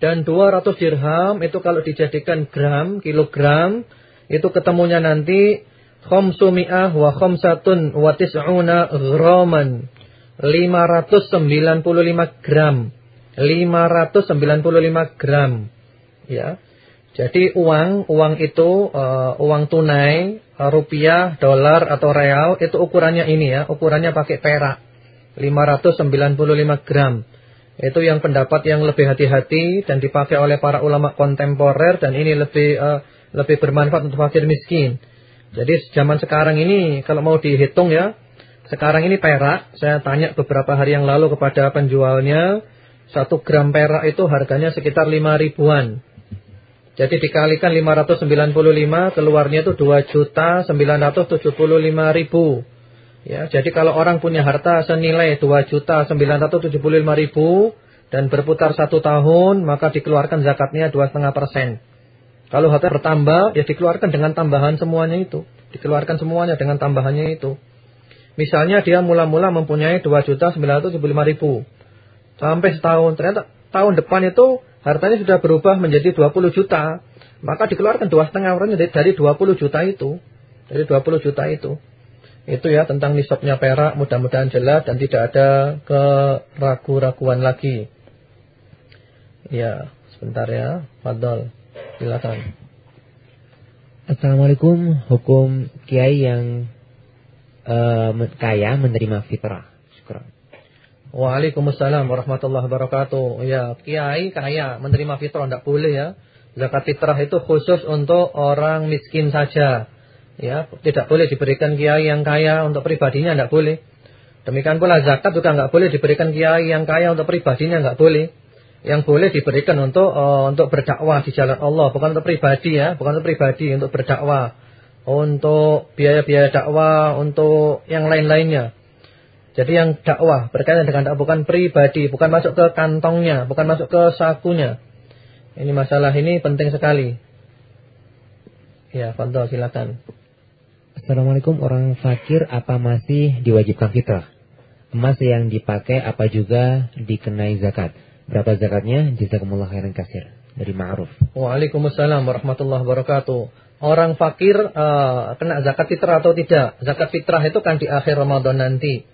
Dan 200 dirham itu kalau dijadikan gram, kilogram, itu ketemunya nanti khamsumi'ah wa khamsatun wa tis'una ghraman. 595 gram. 595 gram. Ya. Jadi uang, uang itu uh, uang tunai, uh, rupiah, dolar atau real itu ukurannya ini ya, ukurannya pakai perak. 595 gram. Itu yang pendapat yang lebih hati-hati dan dipakai oleh para ulama kontemporer dan ini lebih uh, lebih bermanfaat untuk fakir miskin. Jadi zaman sekarang ini kalau mau dihitung ya, sekarang ini perak, saya tanya beberapa hari yang lalu kepada penjualnya, satu gram perak itu harganya sekitar 5 ribuan. Jadi dikalikan 595 keluarnya itu 2 juta 975 ribu. Ya, jadi kalau orang punya harta senilai 2 juta 975 ribu dan berputar satu tahun maka dikeluarkan zakatnya 2,5 persen. Kalau harta bertambah ya dikeluarkan dengan tambahan semuanya itu. Dikeluarkan semuanya dengan tambahannya itu. Misalnya dia mula-mula mempunyai 2 juta 975 ribu. Sampai setahun ternyata tahun depan itu hartanya sudah berubah menjadi 20 juta, maka dikeluarkan dua setengah orangnya dari 20 juta itu. Dari 20 juta itu. Itu ya tentang nisabnya perak, mudah-mudahan jelas dan tidak ada keraguan-raguan lagi. Ya, sebentar ya. Fadol, silakan. Assalamualaikum, hukum kiai yang uh, kaya menerima fitrah. Waalaikumsalam warahmatullahi wabarakatuh. Ya, kiai kaya menerima fitrah tidak boleh ya. Zakat fitrah itu khusus untuk orang miskin saja. Ya, tidak boleh diberikan kiai yang kaya untuk pribadinya tidak boleh. Demikian pula zakat juga nggak boleh diberikan kiai yang kaya untuk pribadinya nggak boleh. Yang boleh diberikan untuk uh, untuk berdakwah di jalan Allah, bukan untuk pribadi ya, bukan untuk pribadi, untuk berdakwah. Untuk biaya-biaya dakwah, untuk yang lain-lainnya. Jadi yang dakwah berkaitan dengan dakwah bukan pribadi, bukan masuk ke kantongnya, bukan masuk ke sakunya. Ini masalah ini penting sekali. Ya, Fadol silakan. Assalamualaikum orang fakir apa masih diwajibkan fitrah? Emas yang dipakai apa juga dikenai zakat? Berapa zakatnya? Jazakumullah khairan kasir. Dari Ma'ruf. Waalaikumsalam warahmatullahi wabarakatuh. Orang fakir uh, kena zakat fitrah atau tidak? Zakat fitrah itu kan di akhir Ramadan nanti.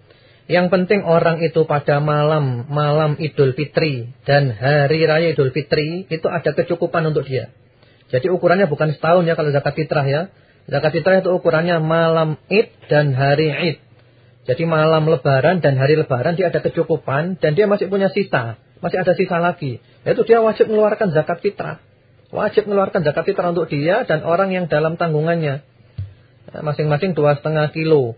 Yang penting orang itu pada malam malam Idul Fitri dan hari raya Idul Fitri itu ada kecukupan untuk dia. Jadi ukurannya bukan setahun ya kalau zakat fitrah ya. Zakat fitrah itu ukurannya malam Id dan hari Id. Jadi malam lebaran dan hari lebaran dia ada kecukupan dan dia masih punya sisa. Masih ada sisa lagi. Yaitu dia wajib mengeluarkan zakat fitrah. Wajib mengeluarkan zakat fitrah untuk dia dan orang yang dalam tanggungannya. Masing-masing dua setengah kilo.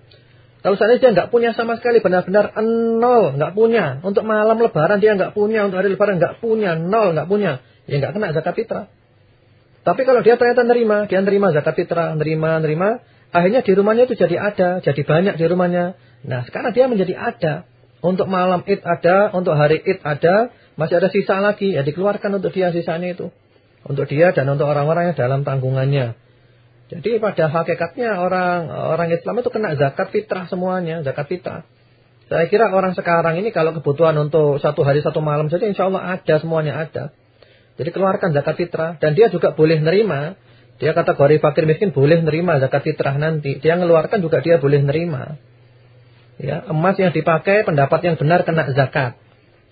Kalau dia nggak punya sama sekali, benar-benar nol, nggak punya. Untuk malam lebaran dia nggak punya, untuk hari lebaran nggak punya, nol nggak punya. Ya nggak kena zakat fitrah. Tapi kalau dia ternyata nerima, dia nerima zakat fitrah, nerima, nerima. Akhirnya di rumahnya itu jadi ada, jadi banyak di rumahnya. Nah sekarang dia menjadi ada. Untuk malam id ada, untuk hari id ada, masih ada sisa lagi. Ya dikeluarkan untuk dia sisanya itu. Untuk dia dan untuk orang-orang yang dalam tanggungannya. Jadi pada hakikatnya orang orang Islam itu kena zakat fitrah semuanya, zakat fitrah. Saya kira orang sekarang ini kalau kebutuhan untuk satu hari satu malam saja insya Allah ada semuanya ada. Jadi keluarkan zakat fitrah dan dia juga boleh nerima. Dia kategori fakir miskin boleh nerima zakat fitrah nanti. Dia ngeluarkan juga dia boleh nerima. Ya, emas yang dipakai pendapat yang benar kena zakat.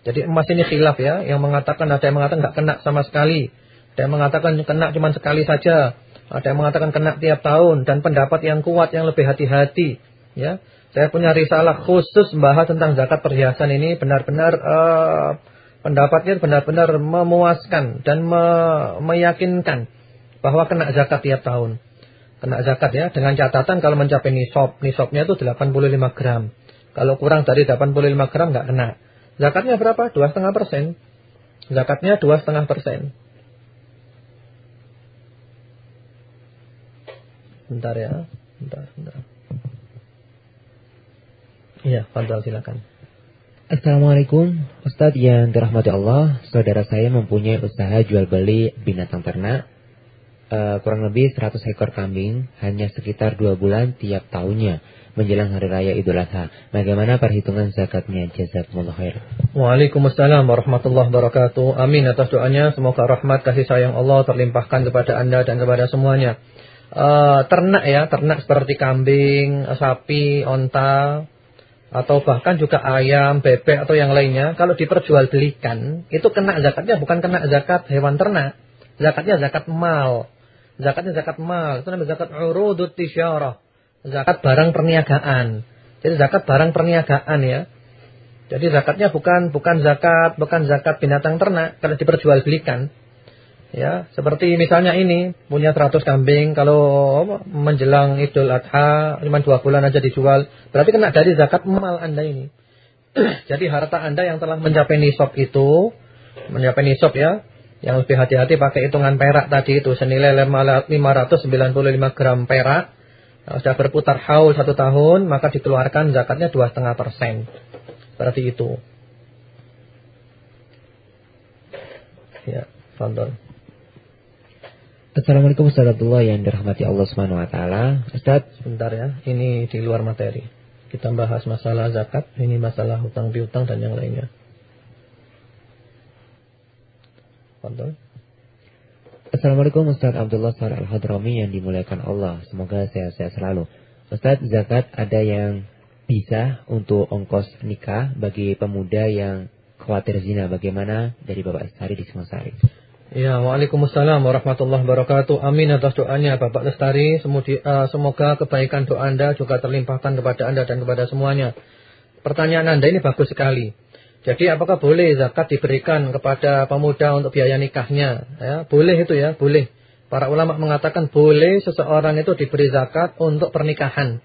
Jadi emas ini khilaf ya, yang mengatakan ada yang mengatakan nggak kena sama sekali. Ada yang mengatakan kena cuma sekali saja. Ada yang mengatakan kena tiap tahun dan pendapat yang kuat yang lebih hati-hati. Ya, saya punya risalah khusus membahas tentang zakat perhiasan ini benar-benar uh, pendapatnya benar-benar memuaskan dan me meyakinkan bahwa kena zakat tiap tahun. Kena zakat ya dengan catatan kalau mencapai nisab, nisabnya itu 85 gram. Kalau kurang dari 85 gram nggak kena. Zakatnya berapa? Dua setengah persen. Zakatnya dua setengah persen. Bentar ya. Bentar, bentar. Iya, Fadal silakan. Assalamualaikum Ustadz yang dirahmati Allah. Saudara saya mempunyai usaha jual beli binatang ternak. Uh, Kurang lebih 100 ekor kambing Hanya sekitar 2 bulan tiap tahunnya Menjelang hari raya idul adha. Bagaimana perhitungan zakatnya? Jazakumullah khair. Waalaikumsalam warahmatullahi wabarakatuh. Amin atas doanya. Semoga rahmat kasih sayang Allah terlimpahkan kepada anda dan kepada semuanya uh, ternak ya, ternak seperti kambing, sapi, onta, atau bahkan juga ayam, bebek atau yang lainnya, kalau diperjualbelikan, itu kena zakatnya bukan kena zakat hewan ternak. Zakatnya zakat mal. Zakatnya zakat mal. Itu namanya zakat urudut tisyarah. Zakat barang perniagaan. Jadi zakat barang perniagaan ya. Jadi zakatnya bukan bukan zakat bukan zakat binatang ternak kalau diperjualbelikan. Ya, seperti misalnya ini punya 100 kambing kalau menjelang Idul Adha cuma 2 bulan aja dijual, berarti kena dari zakat mal Anda ini. Jadi harta Anda yang telah mencapai nisab itu, mencapai nisab ya, yang lebih hati-hati pakai hitungan perak tadi itu senilai 595 gram perak. sudah berputar haul satu tahun, maka dikeluarkan zakatnya 2,5 persen. Seperti itu. Ya, tonton. Assalamualaikum Abdullah yang dirahmati Allah Subhanahu wa taala. Ustaz, sebentar ya. Ini di luar materi. Kita bahas masalah zakat, ini masalah hutang piutang dan yang lainnya. Fadol. Assalamualaikum Ustaz Abdullah Sar Al-Hadrami yang dimuliakan Allah. Semoga sehat-sehat selalu. Ustaz, zakat ada yang bisa untuk ongkos nikah bagi pemuda yang khawatir zina. Bagaimana dari Bapak Sari di Semasari? Ya, Waalaikumsalam warahmatullahi wabarakatuh. Amin atas doanya Bapak Lestari. Eh, semoga kebaikan doa Anda juga terlimpahkan kepada Anda dan kepada semuanya. Pertanyaan Anda ini bagus sekali. Jadi apakah boleh zakat diberikan kepada pemuda untuk biaya nikahnya? Ya, boleh itu ya, boleh. Para ulama mengatakan boleh seseorang itu diberi zakat untuk pernikahan.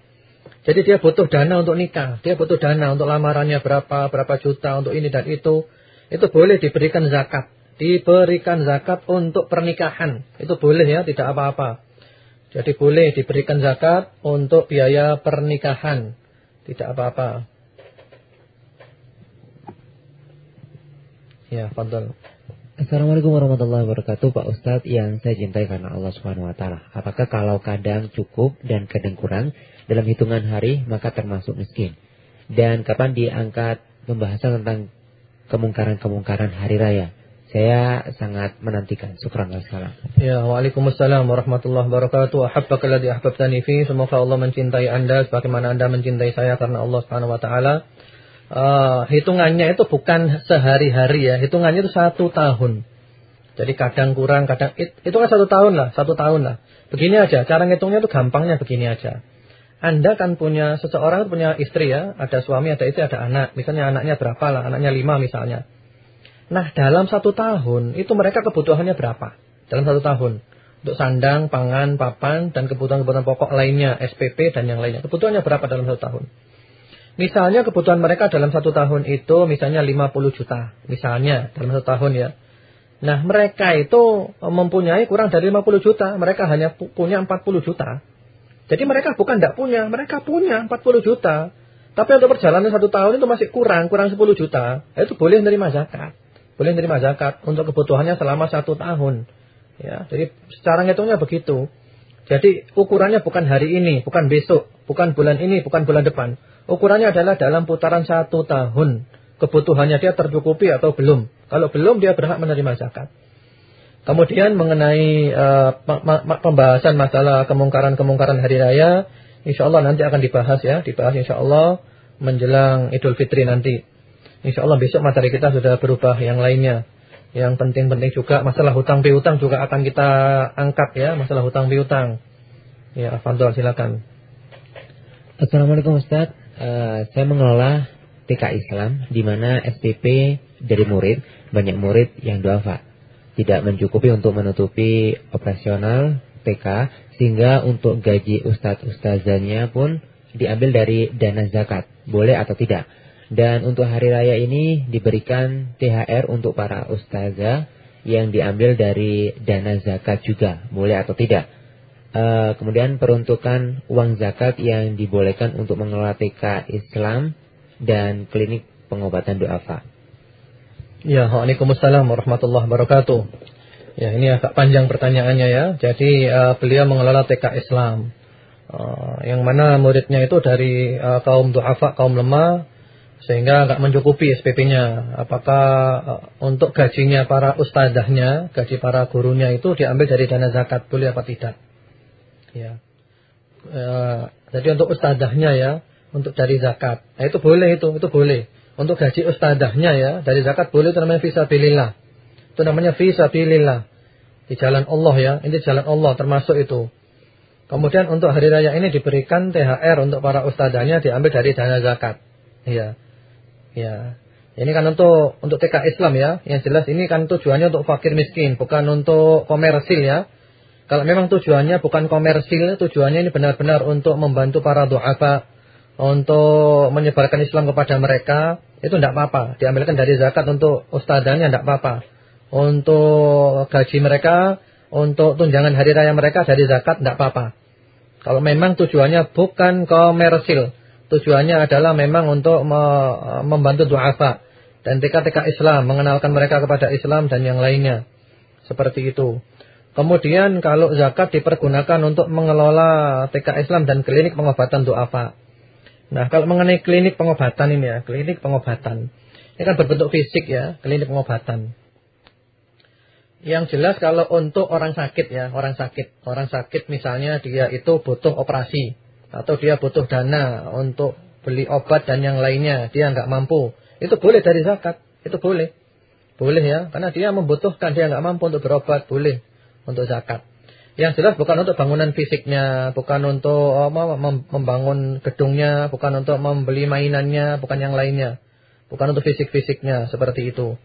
Jadi dia butuh dana untuk nikah, dia butuh dana untuk lamarannya berapa, berapa juta untuk ini dan itu. Itu boleh diberikan zakat diberikan zakat untuk pernikahan. Itu boleh ya, tidak apa-apa. Jadi boleh diberikan zakat untuk biaya pernikahan. Tidak apa-apa. Ya, fadal. Assalamualaikum warahmatullahi wabarakatuh Pak Ustadz yang saya cintai karena Allah Subhanahu Wa Taala. Apakah kalau kadang cukup dan kadang kurang dalam hitungan hari maka termasuk miskin? Dan kapan diangkat pembahasan tentang kemungkaran-kemungkaran hari raya? Saya sangat menantikan. Syukran wassalam. Ya, Waalaikumsalam warahmatullahi wabarakatuh. Ahabbaka alladhi ahbabtani fi. Semoga Allah mencintai Anda sebagaimana Anda mencintai saya karena Allah taala. uh, hitungannya itu bukan sehari-hari ya, hitungannya itu satu tahun. Jadi kadang kurang, kadang itu kan satu tahun lah, satu tahun lah. Begini aja, cara ngitungnya itu gampangnya begini aja. Anda kan punya seseorang punya istri ya, ada suami, ada istri, ada anak. Misalnya anaknya berapa lah, anaknya lima misalnya. Nah dalam satu tahun itu mereka kebutuhannya berapa? Dalam satu tahun untuk sandang, pangan, papan dan kebutuhan-kebutuhan pokok lainnya, SPP dan yang lainnya. Kebutuhannya berapa dalam satu tahun? Misalnya kebutuhan mereka dalam satu tahun itu misalnya 50 juta, misalnya dalam satu tahun ya. Nah mereka itu mempunyai kurang dari 50 juta, mereka hanya punya 40 juta. Jadi mereka bukan tidak punya, mereka punya 40 juta. Tapi untuk perjalanan satu tahun itu masih kurang, kurang 10 juta. Itu boleh menerima zakat. Boleh menerima zakat untuk kebutuhannya selama satu tahun. Ya, jadi secara ngitungnya begitu. Jadi ukurannya bukan hari ini, bukan besok, bukan bulan ini, bukan bulan depan. Ukurannya adalah dalam putaran satu tahun. Kebutuhannya dia tercukupi atau belum. Kalau belum dia berhak menerima zakat. Kemudian mengenai uh, pembahasan masalah kemungkaran-kemungkaran hari raya, insya Allah nanti akan dibahas ya, dibahas insya Allah menjelang Idul Fitri nanti. Insya Allah besok materi kita sudah berubah yang lainnya. Yang penting-penting juga masalah hutang piutang juga akan kita angkat ya, masalah hutang piutang. Ya, Fadol silakan. Assalamualaikum Ustaz. Uh, saya mengelola TK Islam di mana SPP dari murid banyak murid yang duafa tidak mencukupi untuk menutupi operasional TK sehingga untuk gaji ustadz ustazanya pun diambil dari dana zakat boleh atau tidak dan untuk hari raya ini diberikan THR untuk para ustazah yang diambil dari dana zakat juga boleh atau tidak uh, kemudian peruntukan uang zakat yang dibolehkan untuk mengelola TK Islam dan klinik pengobatan duafa Ya, Waalaikumsalam warahmatullahi wabarakatuh. Ya, ini agak panjang pertanyaannya ya. Jadi uh, beliau mengelola TK Islam. Uh, yang mana muridnya itu dari uh, kaum duafa, kaum lemah sehingga agak mencukupi SPP-nya. Apakah uh, untuk gajinya para ustazahnya, gaji para gurunya itu diambil dari dana zakat boleh apa tidak? Ya. Uh, jadi untuk ustazahnya ya, untuk dari zakat. Nah, itu boleh itu, itu boleh untuk gaji ustadahnya ya dari zakat boleh itu namanya fisabilillah. Itu namanya fisabilillah. Di jalan Allah ya, ini jalan Allah termasuk itu. Kemudian untuk hari raya ini diberikan THR untuk para ustadahnya diambil dari dana zakat. Iya. Ya. Ini kan untuk untuk TK Islam ya. Yang jelas ini kan tujuannya untuk fakir miskin, bukan untuk komersil ya. Kalau memang tujuannya bukan komersil, tujuannya ini benar-benar untuk membantu para du'afa, untuk menyebarkan Islam kepada mereka, itu tidak apa-apa. Diambilkan dari zakat untuk ustadzanya tidak apa-apa. Untuk gaji mereka, untuk tunjangan hari raya mereka dari zakat tidak apa-apa. Kalau memang tujuannya bukan komersil, tujuannya adalah memang untuk membantu duafa dan TK-TK Islam, mengenalkan mereka kepada Islam dan yang lainnya. Seperti itu. Kemudian kalau zakat dipergunakan untuk mengelola TK Islam dan klinik pengobatan duafa. Nah, kalau mengenai klinik pengobatan ini ya, klinik pengobatan. Ini kan berbentuk fisik ya, klinik pengobatan. Yang jelas kalau untuk orang sakit ya, orang sakit. Orang sakit misalnya dia itu butuh operasi. Atau dia butuh dana untuk beli obat dan yang lainnya. Dia nggak mampu. Itu boleh dari zakat. Itu boleh. Boleh ya, karena dia membutuhkan, dia nggak mampu untuk berobat. Boleh untuk zakat. Yang jelas bukan untuk bangunan fisiknya, bukan untuk apa, membangun gedungnya, bukan untuk membeli mainannya, bukan yang lainnya. Bukan untuk fisik-fisiknya, seperti itu.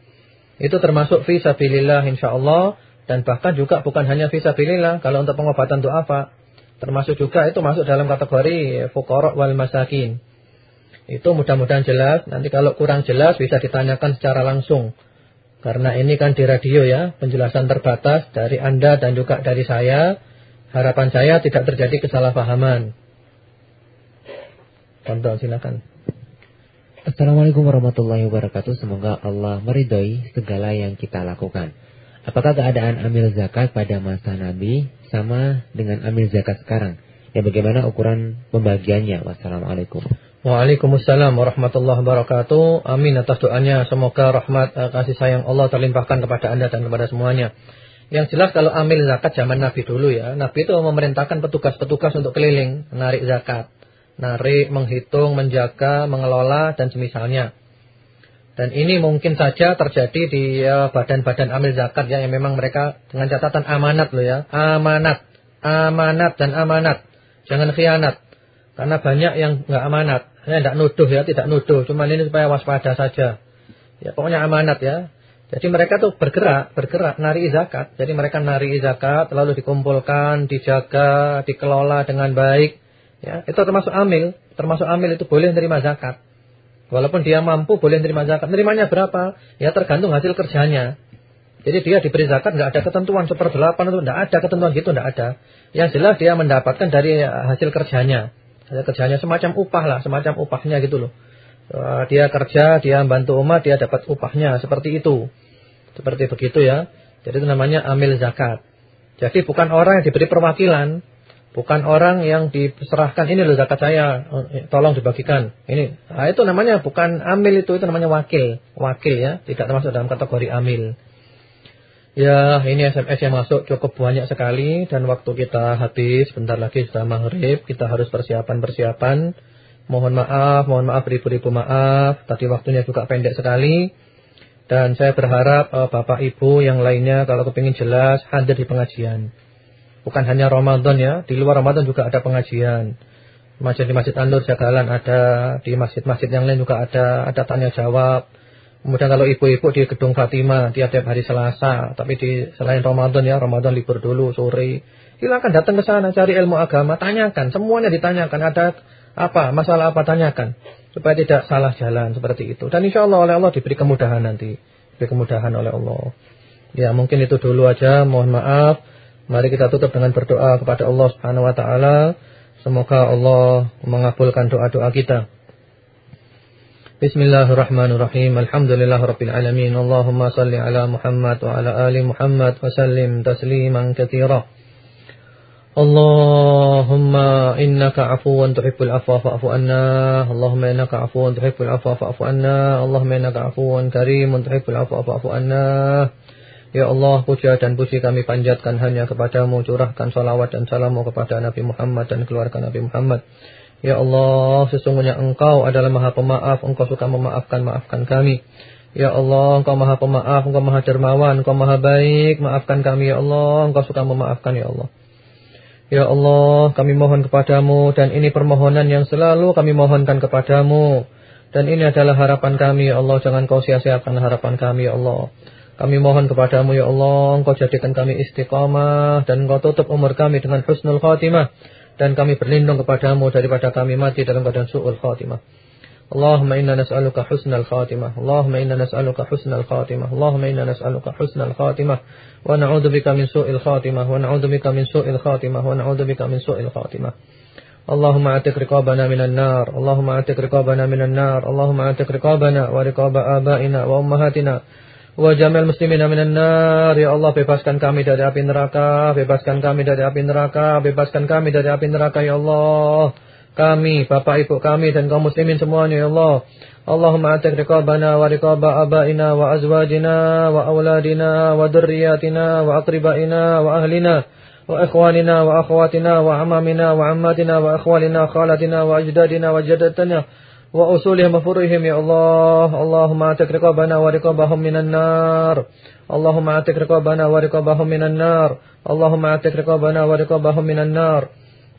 Itu termasuk fisabilillah insyaallah dan bahkan juga bukan hanya fisabilillah kalau untuk pengobatan itu apa? Termasuk juga itu masuk dalam kategori fuqara wal masakin. Itu mudah-mudahan jelas. Nanti kalau kurang jelas bisa ditanyakan secara langsung karena ini kan di radio ya, penjelasan terbatas dari Anda dan juga dari saya. Harapan saya tidak terjadi kesalahpahaman. Contoh silakan. Assalamualaikum warahmatullahi wabarakatuh. Semoga Allah meridhoi segala yang kita lakukan. Apakah keadaan amil zakat pada masa Nabi sama dengan amil zakat sekarang? Ya bagaimana ukuran pembagiannya? Wassalamualaikum. Waalaikumsalam warahmatullahi wabarakatuh. Amin atas doanya. Semoga rahmat uh, kasih sayang Allah terlimpahkan kepada Anda dan kepada semuanya. Yang jelas kalau amil zakat zaman Nabi dulu ya. Nabi itu memerintahkan petugas-petugas untuk keliling menarik zakat. narik, menghitung, menjaga, mengelola dan semisalnya. Dan ini mungkin saja terjadi di ya, badan-badan uh, amil zakat ya, yang memang mereka dengan catatan amanat loh ya. Amanat, amanat dan amanat. Jangan khianat. Karena banyak yang nggak amanat. Saya tidak nuduh ya, tidak nuduh. Cuma ini supaya waspada saja. Ya, pokoknya amanat ya. Jadi mereka tuh bergerak, bergerak nari zakat. Jadi mereka nari zakat lalu dikumpulkan, dijaga, dikelola dengan baik. Ya, itu termasuk amil, termasuk amil itu boleh menerima zakat. Walaupun dia mampu boleh menerima zakat. Nerimanya berapa? Ya tergantung hasil kerjanya. Jadi dia diberi zakat nggak ada ketentuan seperdelapan itu nggak ada ketentuan gitu nggak ada. Yang jelas dia mendapatkan dari hasil kerjanya. Hasil kerjanya semacam upah lah, semacam upahnya gitu loh. Dia kerja, dia bantu umat, dia dapat upahnya seperti itu. Seperti begitu ya. Jadi itu namanya amil zakat. Jadi bukan orang yang diberi perwakilan, Bukan orang yang diserahkan ini loh zakat saya, eh, tolong dibagikan. Ini, nah, itu namanya bukan amil itu, itu namanya wakil, wakil ya, tidak termasuk dalam kategori amil. Ya, ini SMS yang masuk cukup banyak sekali dan waktu kita habis, bentar lagi sudah maghrib, kita harus persiapan-persiapan. Mohon maaf, mohon maaf ribu-ribu maaf, tadi waktunya juga pendek sekali. Dan saya berharap uh, Bapak Ibu yang lainnya kalau kepingin jelas hadir di pengajian. Bukan hanya Ramadan ya, di luar Ramadan juga ada pengajian. Masjid di Masjid An-Nur Jagalan ada, di masjid-masjid yang lain juga ada, ada tanya jawab. Kemudian kalau ibu-ibu di Gedung Fatimah, dia tiap hari Selasa, tapi di selain Ramadan ya, Ramadan libur dulu sore. Silakan datang ke sana cari ilmu agama, tanyakan, semuanya ditanyakan, ada apa, masalah apa tanyakan supaya tidak salah jalan seperti itu. Dan insya Allah oleh Allah diberi kemudahan nanti, diberi kemudahan oleh Allah. Ya mungkin itu dulu aja, mohon maaf. Mari kita tutup dengan berdoa kepada Allah Subhanahu wa taala. Semoga Allah mengabulkan doa-doa kita. Bismillahirrahmanirrahim. Alhamdulillahirabbil alamin. Allahumma salli ala Muhammad wa ala ali Muhammad wa sallim tasliman katsira. Allahumma innaka afuwan tuhibbul afwa fa'fu anna. Allahumma innaka afuwan tuhibbul afwa fa'fu anna. Allahumma innaka afuwan karimun tuhibbul afwa fa'fu anna. Ya Allah, puja dan puji kami panjatkan hanya kepadamu, curahkan salawat dan salammu kepada Nabi Muhammad dan keluarga Nabi Muhammad. Ya Allah, sesungguhnya Engkau adalah maha pemaaf, Engkau suka memaafkan, maafkan kami. Ya Allah, Engkau maha pemaaf, Engkau maha dermawan, Engkau maha baik, maafkan kami Ya Allah, Engkau suka memaafkan Ya Allah. Ya Allah, kami mohon kepadamu dan ini permohonan yang selalu kami mohonkan kepadamu. Dan ini adalah harapan kami Ya Allah, jangan kau sia-siakan harapan kami Ya Allah. Kami mohon kepadamu ya Allah, Engkau jadikan kami istiqamah dan Engkau tutup umur kami dengan husnul khatimah dan kami berlindung kepadamu daripada kami mati dalam keadaan su'ul khatimah. Allahumma inna nas'aluka husnal khatimah. Allahumma inna nas'aluka husnal khatimah. Allahumma inna nas'aluka husnal khatimah. Wa na'udzu bika min su'il khatimah. Wa na'udzu bika min su'il khatimah. Wa na'udzu bika min su'il khatimah. Allahumma atik riqabana minan nar. Allahumma atik riqabana minan nar. Allahumma atik riqabana wa riqaba abaina wa jamil muslimin minan nar. Ya Allah bebaskan kami dari api neraka, bebaskan kami dari api neraka, bebaskan kami dari api neraka ya Allah. Kami, bapak ibu kami dan kaum muslimin semuanya ya Allah. Allahumma atik riqabana wa riqaba abaina wa azwajina wa auladina wa dzurriyyatina wa aqribaina wa ahlina wa ikhwanina wa akhwatina wa amamina wa ammatina wa akhwalina khalatina wa ajdadina wa jaddatina وأصولهم وفروعهم يا الله اللهم اعتق رقابنا ورقابهم من النار اللهم اعتق رقابنا ورقابهم من النار اللهم اعتق رقابنا ورقابهم من النار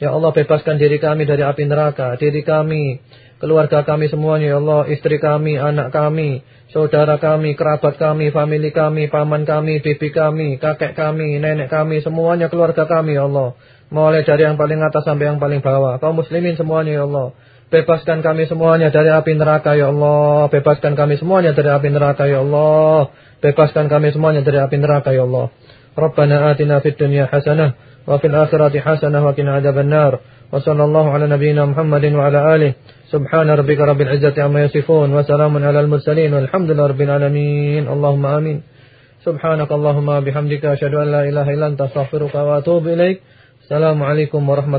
Ya Allah bebaskan diri kami dari api neraka Diri kami, keluarga kami semuanya Ya Allah, istri kami, anak kami Saudara kami, kerabat kami, famili kami, paman kami, bibi kami Kakek kami, nenek kami, semuanya keluarga kami Ya Allah Mulai dari yang paling atas sampai yang paling bawah Kaum muslimin semuanya Ya Allah Bebaskan kami semuanya dari api neraka ya Allah. Bebaskan kami semuanya dari api neraka ya Allah. Bebaskan kami semuanya dari api neraka ya Allah. Rabbana atina fid dunya hasanah wa fil akhirati hasanah wa qina adzaban nar. Wa sallallahu ala nabiyyina Muhammadin wa ala alihi. Subhana rabbika rabbil izzati amma yasifun wa salamun alal mursalin walhamdulillahi rabbil alamin. Allahumma amin. Subhanaka Allahumma bihamdika asyhadu an la ilaha illa anta astaghfiruka wa atubu ilaik. Assalamualaikum warahmatullahi